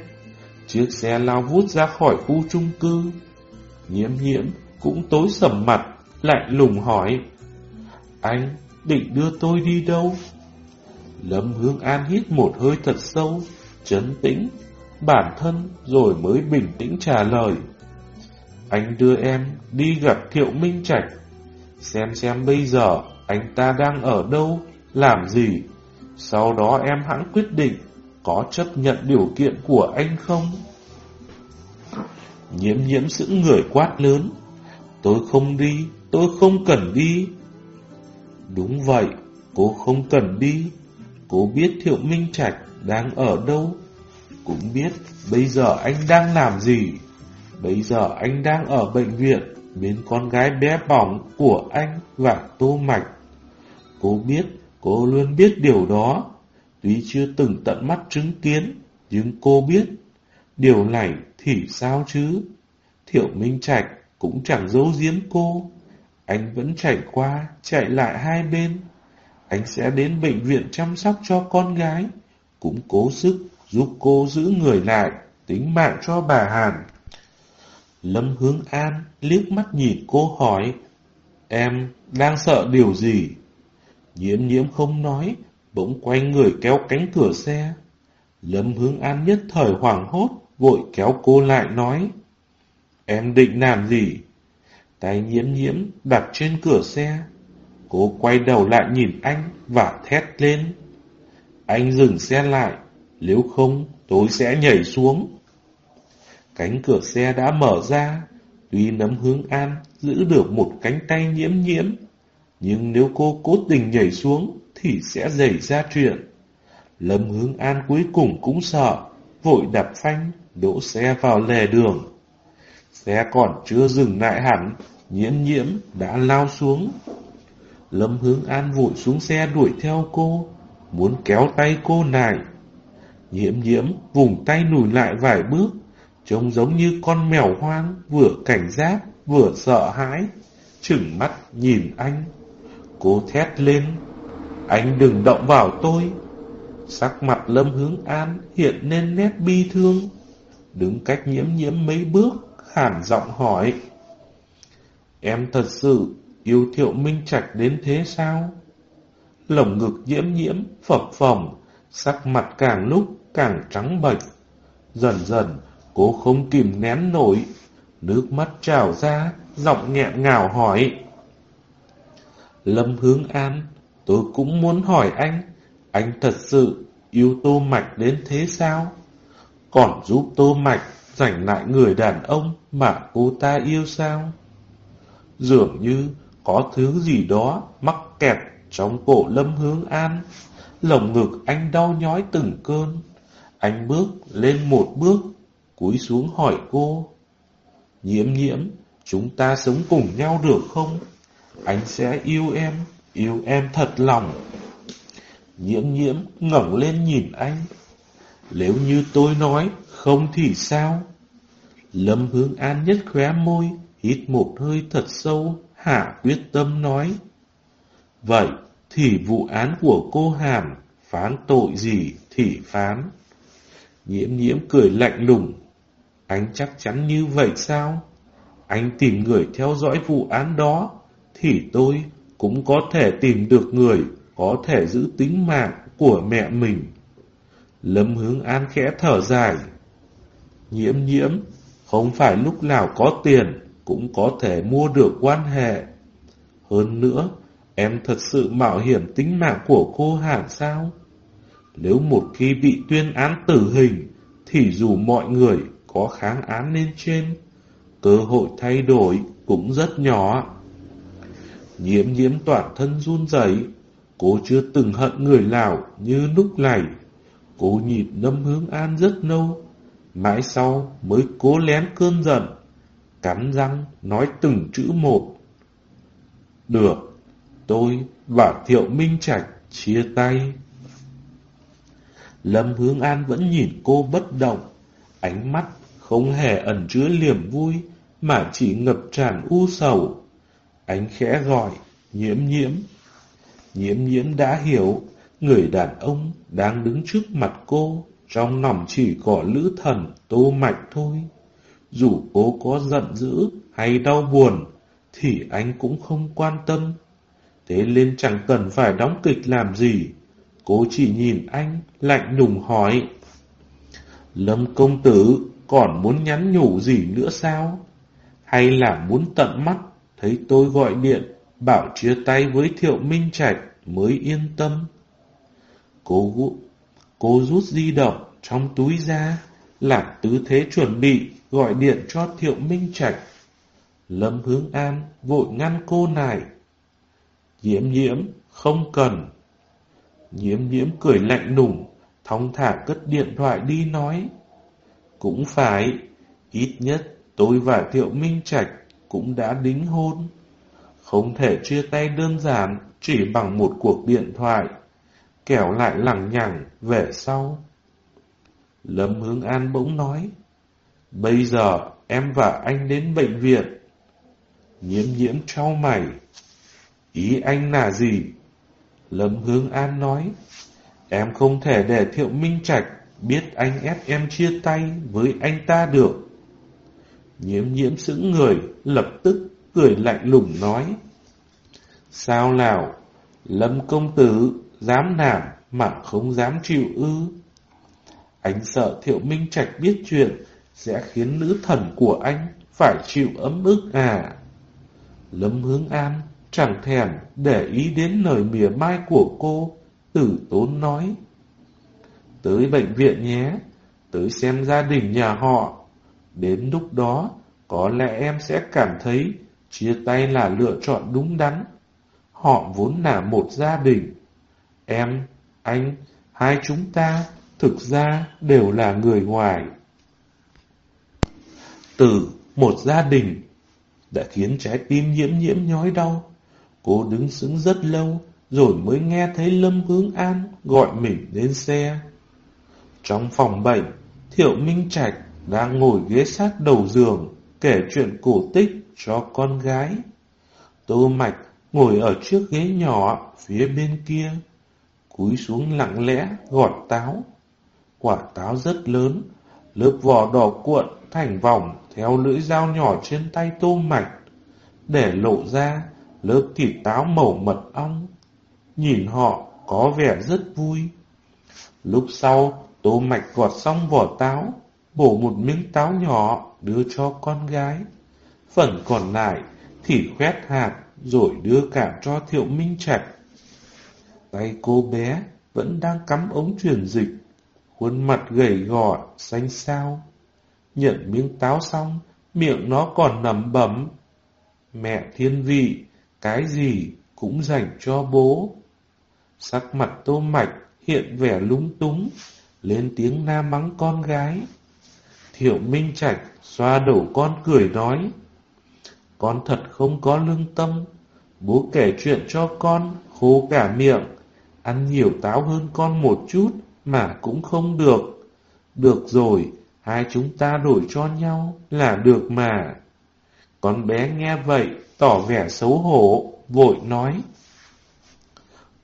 Chiếc xe lao vút ra khỏi khu trung cư. Nhiễm nhiễm cũng tối sầm mặt, lạnh lùng hỏi. Anh định đưa tôi đi đâu? Lâm hương An hít một hơi thật sâu, chấn tĩnh, bản thân rồi mới bình tĩnh trả lời. Anh đưa em đi gặp Thiệu Minh Trạch, xem xem bây giờ anh ta đang ở đâu, làm gì. Sau đó em hãng quyết định có chấp nhận điều kiện của anh không? Nhiễm nhiễm giữ người quát lớn. Tôi không đi, tôi không cần đi. Đúng vậy, cô không cần đi. Cô biết Thiệu Minh Trạch đang ở đâu. Cũng biết bây giờ anh đang làm gì. Bây giờ anh đang ở bệnh viện bên con gái bé bỏng của anh và Tô Mạch. Cô biết, cô luôn biết điều đó. Tuy chưa từng tận mắt chứng kiến, nhưng cô biết. Điều này thì sao chứ? Thiệu Minh Trạch cũng chẳng giấu giếm cô. Anh vẫn chạy qua, chạy lại hai bên. Anh sẽ đến bệnh viện chăm sóc cho con gái, cũng cố sức giúp cô giữ người lại, tính mạng cho bà Hàn. Lâm Hướng An liếc mắt nhìn cô hỏi, em đang sợ điều gì? Nhiễm nhiễm không nói, bỗng quay người kéo cánh cửa xe. Lâm Hướng An nhất thời hoảng hốt, vội kéo cô lại nói, em định làm gì? Tay nhiễm nhiễm đặt trên cửa xe. Cô quay đầu lại nhìn anh và thét lên. Anh dừng xe lại, nếu không tôi sẽ nhảy xuống. Cánh cửa xe đã mở ra, tuy nấm hướng an giữ được một cánh tay nhiễm nhiễm, nhưng nếu cô cố tình nhảy xuống thì sẽ xảy ra chuyện. Lâm hướng an cuối cùng cũng sợ, vội đạp phanh, đỗ xe vào lề đường. Xe còn chưa dừng lại hẳn, nhiễm nhiễm đã lao xuống. Lâm hướng an vội xuống xe đuổi theo cô, muốn kéo tay cô lại. Nhiễm nhiễm vùng tay lùi lại vài bước, trông giống như con mèo hoang, vừa cảnh giác, vừa sợ hãi, chừng mắt nhìn anh. Cô thét lên, anh đừng động vào tôi. Sắc mặt lâm hướng an hiện lên nét bi thương, đứng cách nhiễm nhiễm mấy bước, hàn giọng hỏi. Em thật sự yêu thiệu minh trạch đến thế sao? Lồng ngực nhiễm nhiễm, phập phồng, sắc mặt càng lúc càng trắng bệch. Dần dần, cô không kìm nén nổi, nước mắt trào ra, giọng nghẹn ngào hỏi. Lâm Hướng An, tôi cũng muốn hỏi anh, anh thật sự yêu Tô Mạch đến thế sao? Còn giúp Tô Mạch giành lại người đàn ông mà cô ta yêu sao? Dường như có thứ gì đó mắc kẹt trong cổ Lâm Hướng An. Lồng ngực anh đau nhói từng cơn. Anh bước lên một bước, cúi xuống hỏi cô. Nhiễm nhiễm, chúng ta sống cùng nhau được không? Anh sẽ yêu em, yêu em thật lòng. Nhiễm nhiễm ngẩng lên nhìn anh. Nếu như tôi nói, không thì sao? Lâm hướng an nhất khóe môi, hít một hơi thật sâu, hạ quyết tâm nói. Vậy thì vụ án của cô Hàm phán tội gì thì phán. Nhiễm nhiễm cười lạnh lùng. Anh chắc chắn như vậy sao? Anh tìm người theo dõi vụ án đó, thì tôi cũng có thể tìm được người có thể giữ tính mạng của mẹ mình. Lâm hướng an khẽ thở dài. Nhiễm nhiễm, không phải lúc nào có tiền cũng có thể mua được quan hệ. Hơn nữa, em thật sự mạo hiểm tính mạng của cô hẳn sao? Nếu một khi bị tuyên án tử hình, thì dù mọi người có kháng án lên trên, cơ hội thay đổi cũng rất nhỏ. Nhiễm nhiễm toàn thân run rẩy, cô chưa từng hận người nào như lúc này. Cô nhịp nâm Hướng An rất lâu, mãi sau mới cố lén cơn giận, cắn răng nói từng chữ một. Được, tôi và Thiệu Minh Trạch chia tay. Lâm Hướng An vẫn nhìn cô bất động, ánh mắt không hề ẩn chứa liềm vui, mà chỉ ngập tràn u sầu. Ánh khẽ gọi, nhiễm nhiễm. Nhiễm nhiễm đã hiểu, người đàn ông đang đứng trước mặt cô, trong lòng chỉ có lữ thần tô mạch thôi. Dù cô có giận dữ hay đau buồn, thì anh cũng không quan tâm. Thế nên chẳng cần phải đóng kịch làm gì. Cô chỉ nhìn anh, lạnh lùng hỏi. Lâm công tử còn muốn nhắn nhủ gì nữa sao? Hay là muốn tận mắt thấy tôi gọi điện bảo chia tay với Thiệu Minh Trạch mới yên tâm? Cô, cô rút di động trong túi ra, làm tứ thế chuẩn bị gọi điện cho Thiệu Minh Trạch. Lâm Hướng An vội ngăn cô này. Nhiễm nhiễm, không cần. Nhiễm nhiễm cười lạnh lùng, thong thả cất điện thoại đi nói. Cũng phải, ít nhất tôi và Thiệu Minh Trạch cũng đã đính hôn. Không thể chia tay đơn giản chỉ bằng một cuộc điện thoại, kẻo lại lằng nhằng về sau. Lâm Hướng An bỗng nói, bây giờ em và anh đến bệnh viện. Nhiễm nhiễm trao mày, ý anh là gì? Lâm Hướng An nói, em không thể để Thiệu Minh Trạch biết anh ép em chia tay với anh ta được. Nhiễm nhiễm sững người, lập tức cười lạnh lùng nói. Sao nào, Lâm công tử dám làm mà không dám chịu ư? Anh sợ Thiệu Minh Trạch biết chuyện sẽ khiến nữ thần của anh phải chịu ấm ức à. Lâm Hướng An chẳng thèm để ý đến lời mỉa mai của cô, tử tốn nói. Tới bệnh viện nhé, tới xem gia đình nhà họ. Đến lúc đó, có lẽ em sẽ cảm thấy chia tay là lựa chọn đúng đắn. Họ vốn là một gia đình. Em, anh, hai chúng ta thực ra đều là người ngoài. Từ một gia đình đã khiến trái tim nhiễm nhiễm nhói đau. Cô đứng sững rất lâu rồi mới nghe thấy Lâm Hướng An gọi mình lên xe. Trong phòng bệnh, Thiệu Minh Trạch đang ngồi ghế sát đầu giường kể chuyện cổ tích cho con gái. Tô Mạch ngồi ở chiếc ghế nhỏ phía bên kia, cúi xuống lặng lẽ gọt táo. Quả táo rất lớn, lớp vỏ đỏ cuộn thành vòng theo lưỡi dao nhỏ trên tay Tô Mạch, để lộ ra lớp thịt táo màu mật ong. Nhìn họ có vẻ rất vui. Lúc sau, Tô Mạch gọt xong vỏ táo, bổ một miếng táo nhỏ đưa cho con gái. Phần còn lại thì khoét hạt rồi đưa cả cho Thiệu Minh Trạch. Tay cô bé vẫn đang cắm ống truyền dịch, khuôn mặt gầy gò, xanh xao. Nhận miếng táo xong, miệng nó còn nằm bẩm. Mẹ thiên vị, cái gì cũng dành cho bố. Sắc mặt tô mạch hiện vẻ lúng túng, lên tiếng la mắng con gái. Thiệu Minh Trạch xoa đầu con cười nói, con thật không có lương tâm, bố kể chuyện cho con, khô cả miệng, ăn nhiều táo hơn con một chút mà cũng không được. Được rồi, hai chúng ta đổi cho nhau là được mà. Con bé nghe vậy, tỏ vẻ xấu hổ, vội nói.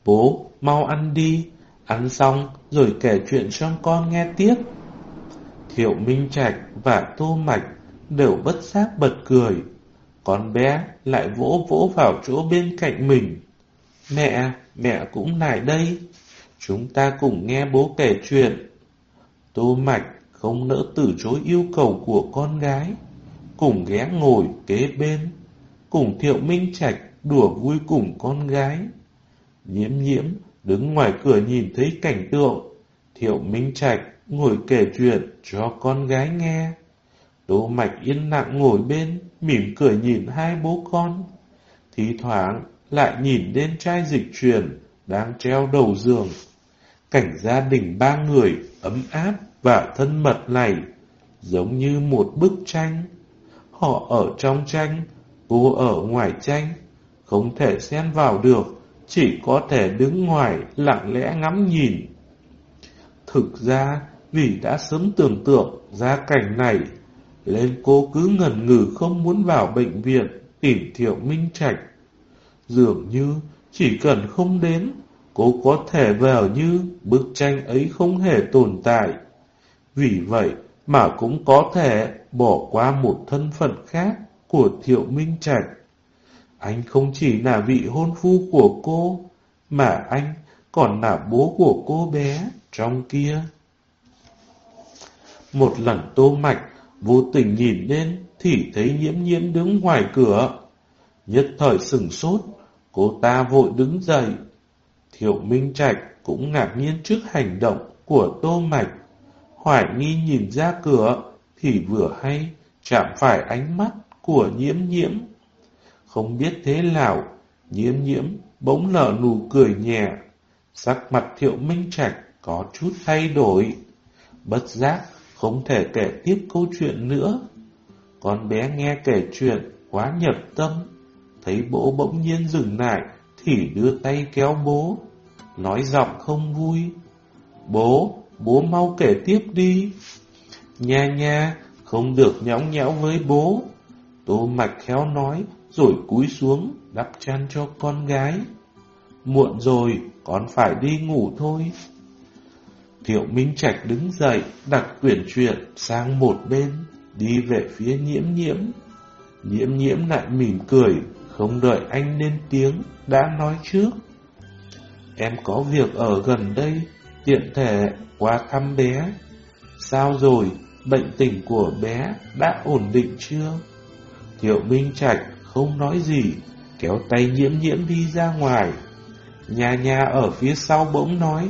Bố, mau ăn đi, ăn xong rồi kể chuyện cho con nghe tiếp. Thiệu Minh Trạch và Tô Mạch đều bất giác bật cười. Con bé lại vỗ vỗ vào chỗ bên cạnh mình. Mẹ, mẹ cũng lại đây. Chúng ta cùng nghe bố kể chuyện. Tô Mạch không nỡ từ chối yêu cầu của con gái. Cùng ghé ngồi kế bên. Cùng Thiệu Minh Trạch đùa vui cùng con gái. Nhiễm nhiễm đứng ngoài cửa nhìn thấy cảnh tượng. Thiệu Minh Trạch ngồi kể chuyện cho con gái nghe. Tô Mạch yên lặng ngồi bên, mỉm cười nhìn hai bố con. Thì thoảng lại nhìn đến chai dịch truyền đang treo đầu giường. Cảnh gia đình ba người ấm áp và thân mật này giống như một bức tranh. Họ ở trong tranh, cô ở ngoài tranh, không thể xen vào được, chỉ có thể đứng ngoài lặng lẽ ngắm nhìn. Thực ra, vì đã sớm tưởng tượng ra cảnh này, nên cô cứ ngần ngừ không muốn vào bệnh viện tìm Thiệu Minh Trạch. Dường như chỉ cần không đến, cô có thể vào như bức tranh ấy không hề tồn tại. Vì vậy mà cũng có thể bỏ qua một thân phận khác của Thiệu Minh Trạch. Anh không chỉ là vị hôn phu của cô, mà anh còn là bố của cô bé trong kia. Một lần tô mạch vô tình nhìn lên thì thấy nhiễm nhiễm đứng ngoài cửa. Nhất thời sừng sốt, cô ta vội đứng dậy. Thiệu Minh Trạch cũng ngạc nhiên trước hành động của tô mạch. Hoài nghi nhìn ra cửa thì vừa hay chạm phải ánh mắt của nhiễm nhiễm. Không biết thế nào, nhiễm nhiễm bỗng nở nụ cười nhẹ. Sắc mặt thiệu minh trạch có chút thay đổi. Bất giác, không thể kể tiếp câu chuyện nữa. Con bé nghe kể chuyện, quá nhập tâm. Thấy bố bỗng nhiên dừng lại, thì đưa tay kéo bố. Nói giọng không vui. Bố, bố mau kể tiếp đi. Nha nha, không được nhõng nhẽo với bố. Tô mạch khéo nói, rồi cúi xuống, đắp chăn cho con gái. Muộn rồi, con phải đi ngủ thôi. Thiệu Minh Trạch đứng dậy, đặt quyển truyện sang một bên, đi về phía nhiễm nhiễm. Nhiễm nhiễm lại mỉm cười, không đợi anh lên tiếng, đã nói trước. Em có việc ở gần đây, tiện thể qua thăm bé. Sao rồi, bệnh tình của bé đã ổn định chưa? Thiệu Minh Trạch không nói gì, kéo tay nhiễm nhiễm đi ra ngoài. Nhà nhà ở phía sau bỗng nói,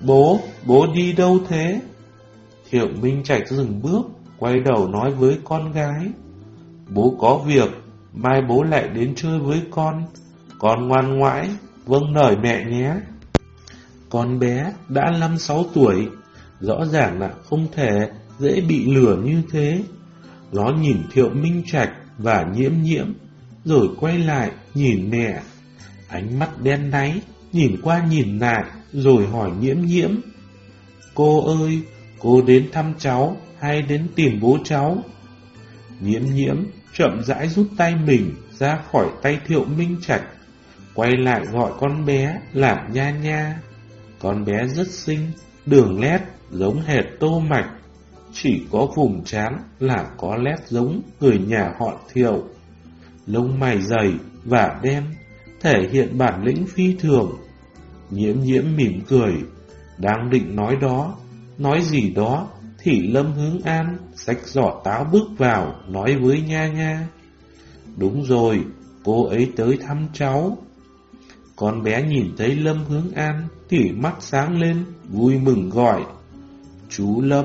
Bố, bố đi đâu thế? Thiệu Minh Trạch dừng bước, quay đầu nói với con gái. Bố có việc, mai bố lại đến chơi với con. Con ngoan ngoãi, vâng lời mẹ nhé. Con bé đã 5-6 tuổi, rõ ràng là không thể dễ bị lừa như thế. Nó nhìn Thiệu Minh Trạch và nhiễm nhiễm, rồi quay lại nhìn mẹ. Ánh mắt đen đáy, nhìn qua nhìn lại, rồi hỏi nhiễm nhiễm. Cô ơi, cô đến thăm cháu hay đến tìm bố cháu? Nhiễm nhiễm chậm rãi rút tay mình ra khỏi tay Thiệu Minh Trạch, quay lại gọi con bé là Nha Nha. Con bé rất xinh, đường nét giống hệt tô mạch, chỉ có vùng trán là có nét giống người nhà họ Thiệu. Lông mày dày và đen, thể hiện bản lĩnh phi thường. Nhiễm nhiễm mỉm cười, đang định nói đó, nói gì đó, thì Lâm Hướng An xách giỏ táo bước vào, nói với Nha Nha. Đúng rồi, cô ấy tới thăm cháu. Con bé nhìn thấy Lâm Hướng An thì mắt sáng lên, vui mừng gọi. Chú Lâm.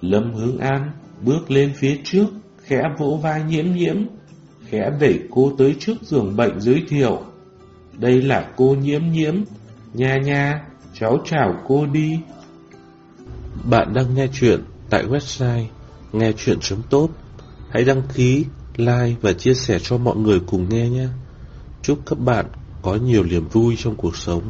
Lâm Hướng An bước lên phía trước, khẽ vỗ vai nhiễm nhiễm, khẽ đẩy cô tới trước giường bệnh giới thiệu. Đây là cô nhiễm nhiễm, nha nha, cháu chào cô đi. Bạn đang nghe chuyện tại website nghe chuyện.top. Hãy đăng ký, like và chia sẻ cho mọi người cùng nghe nhé. Chúc các bạn có nhiều niềm vui trong cuộc sống.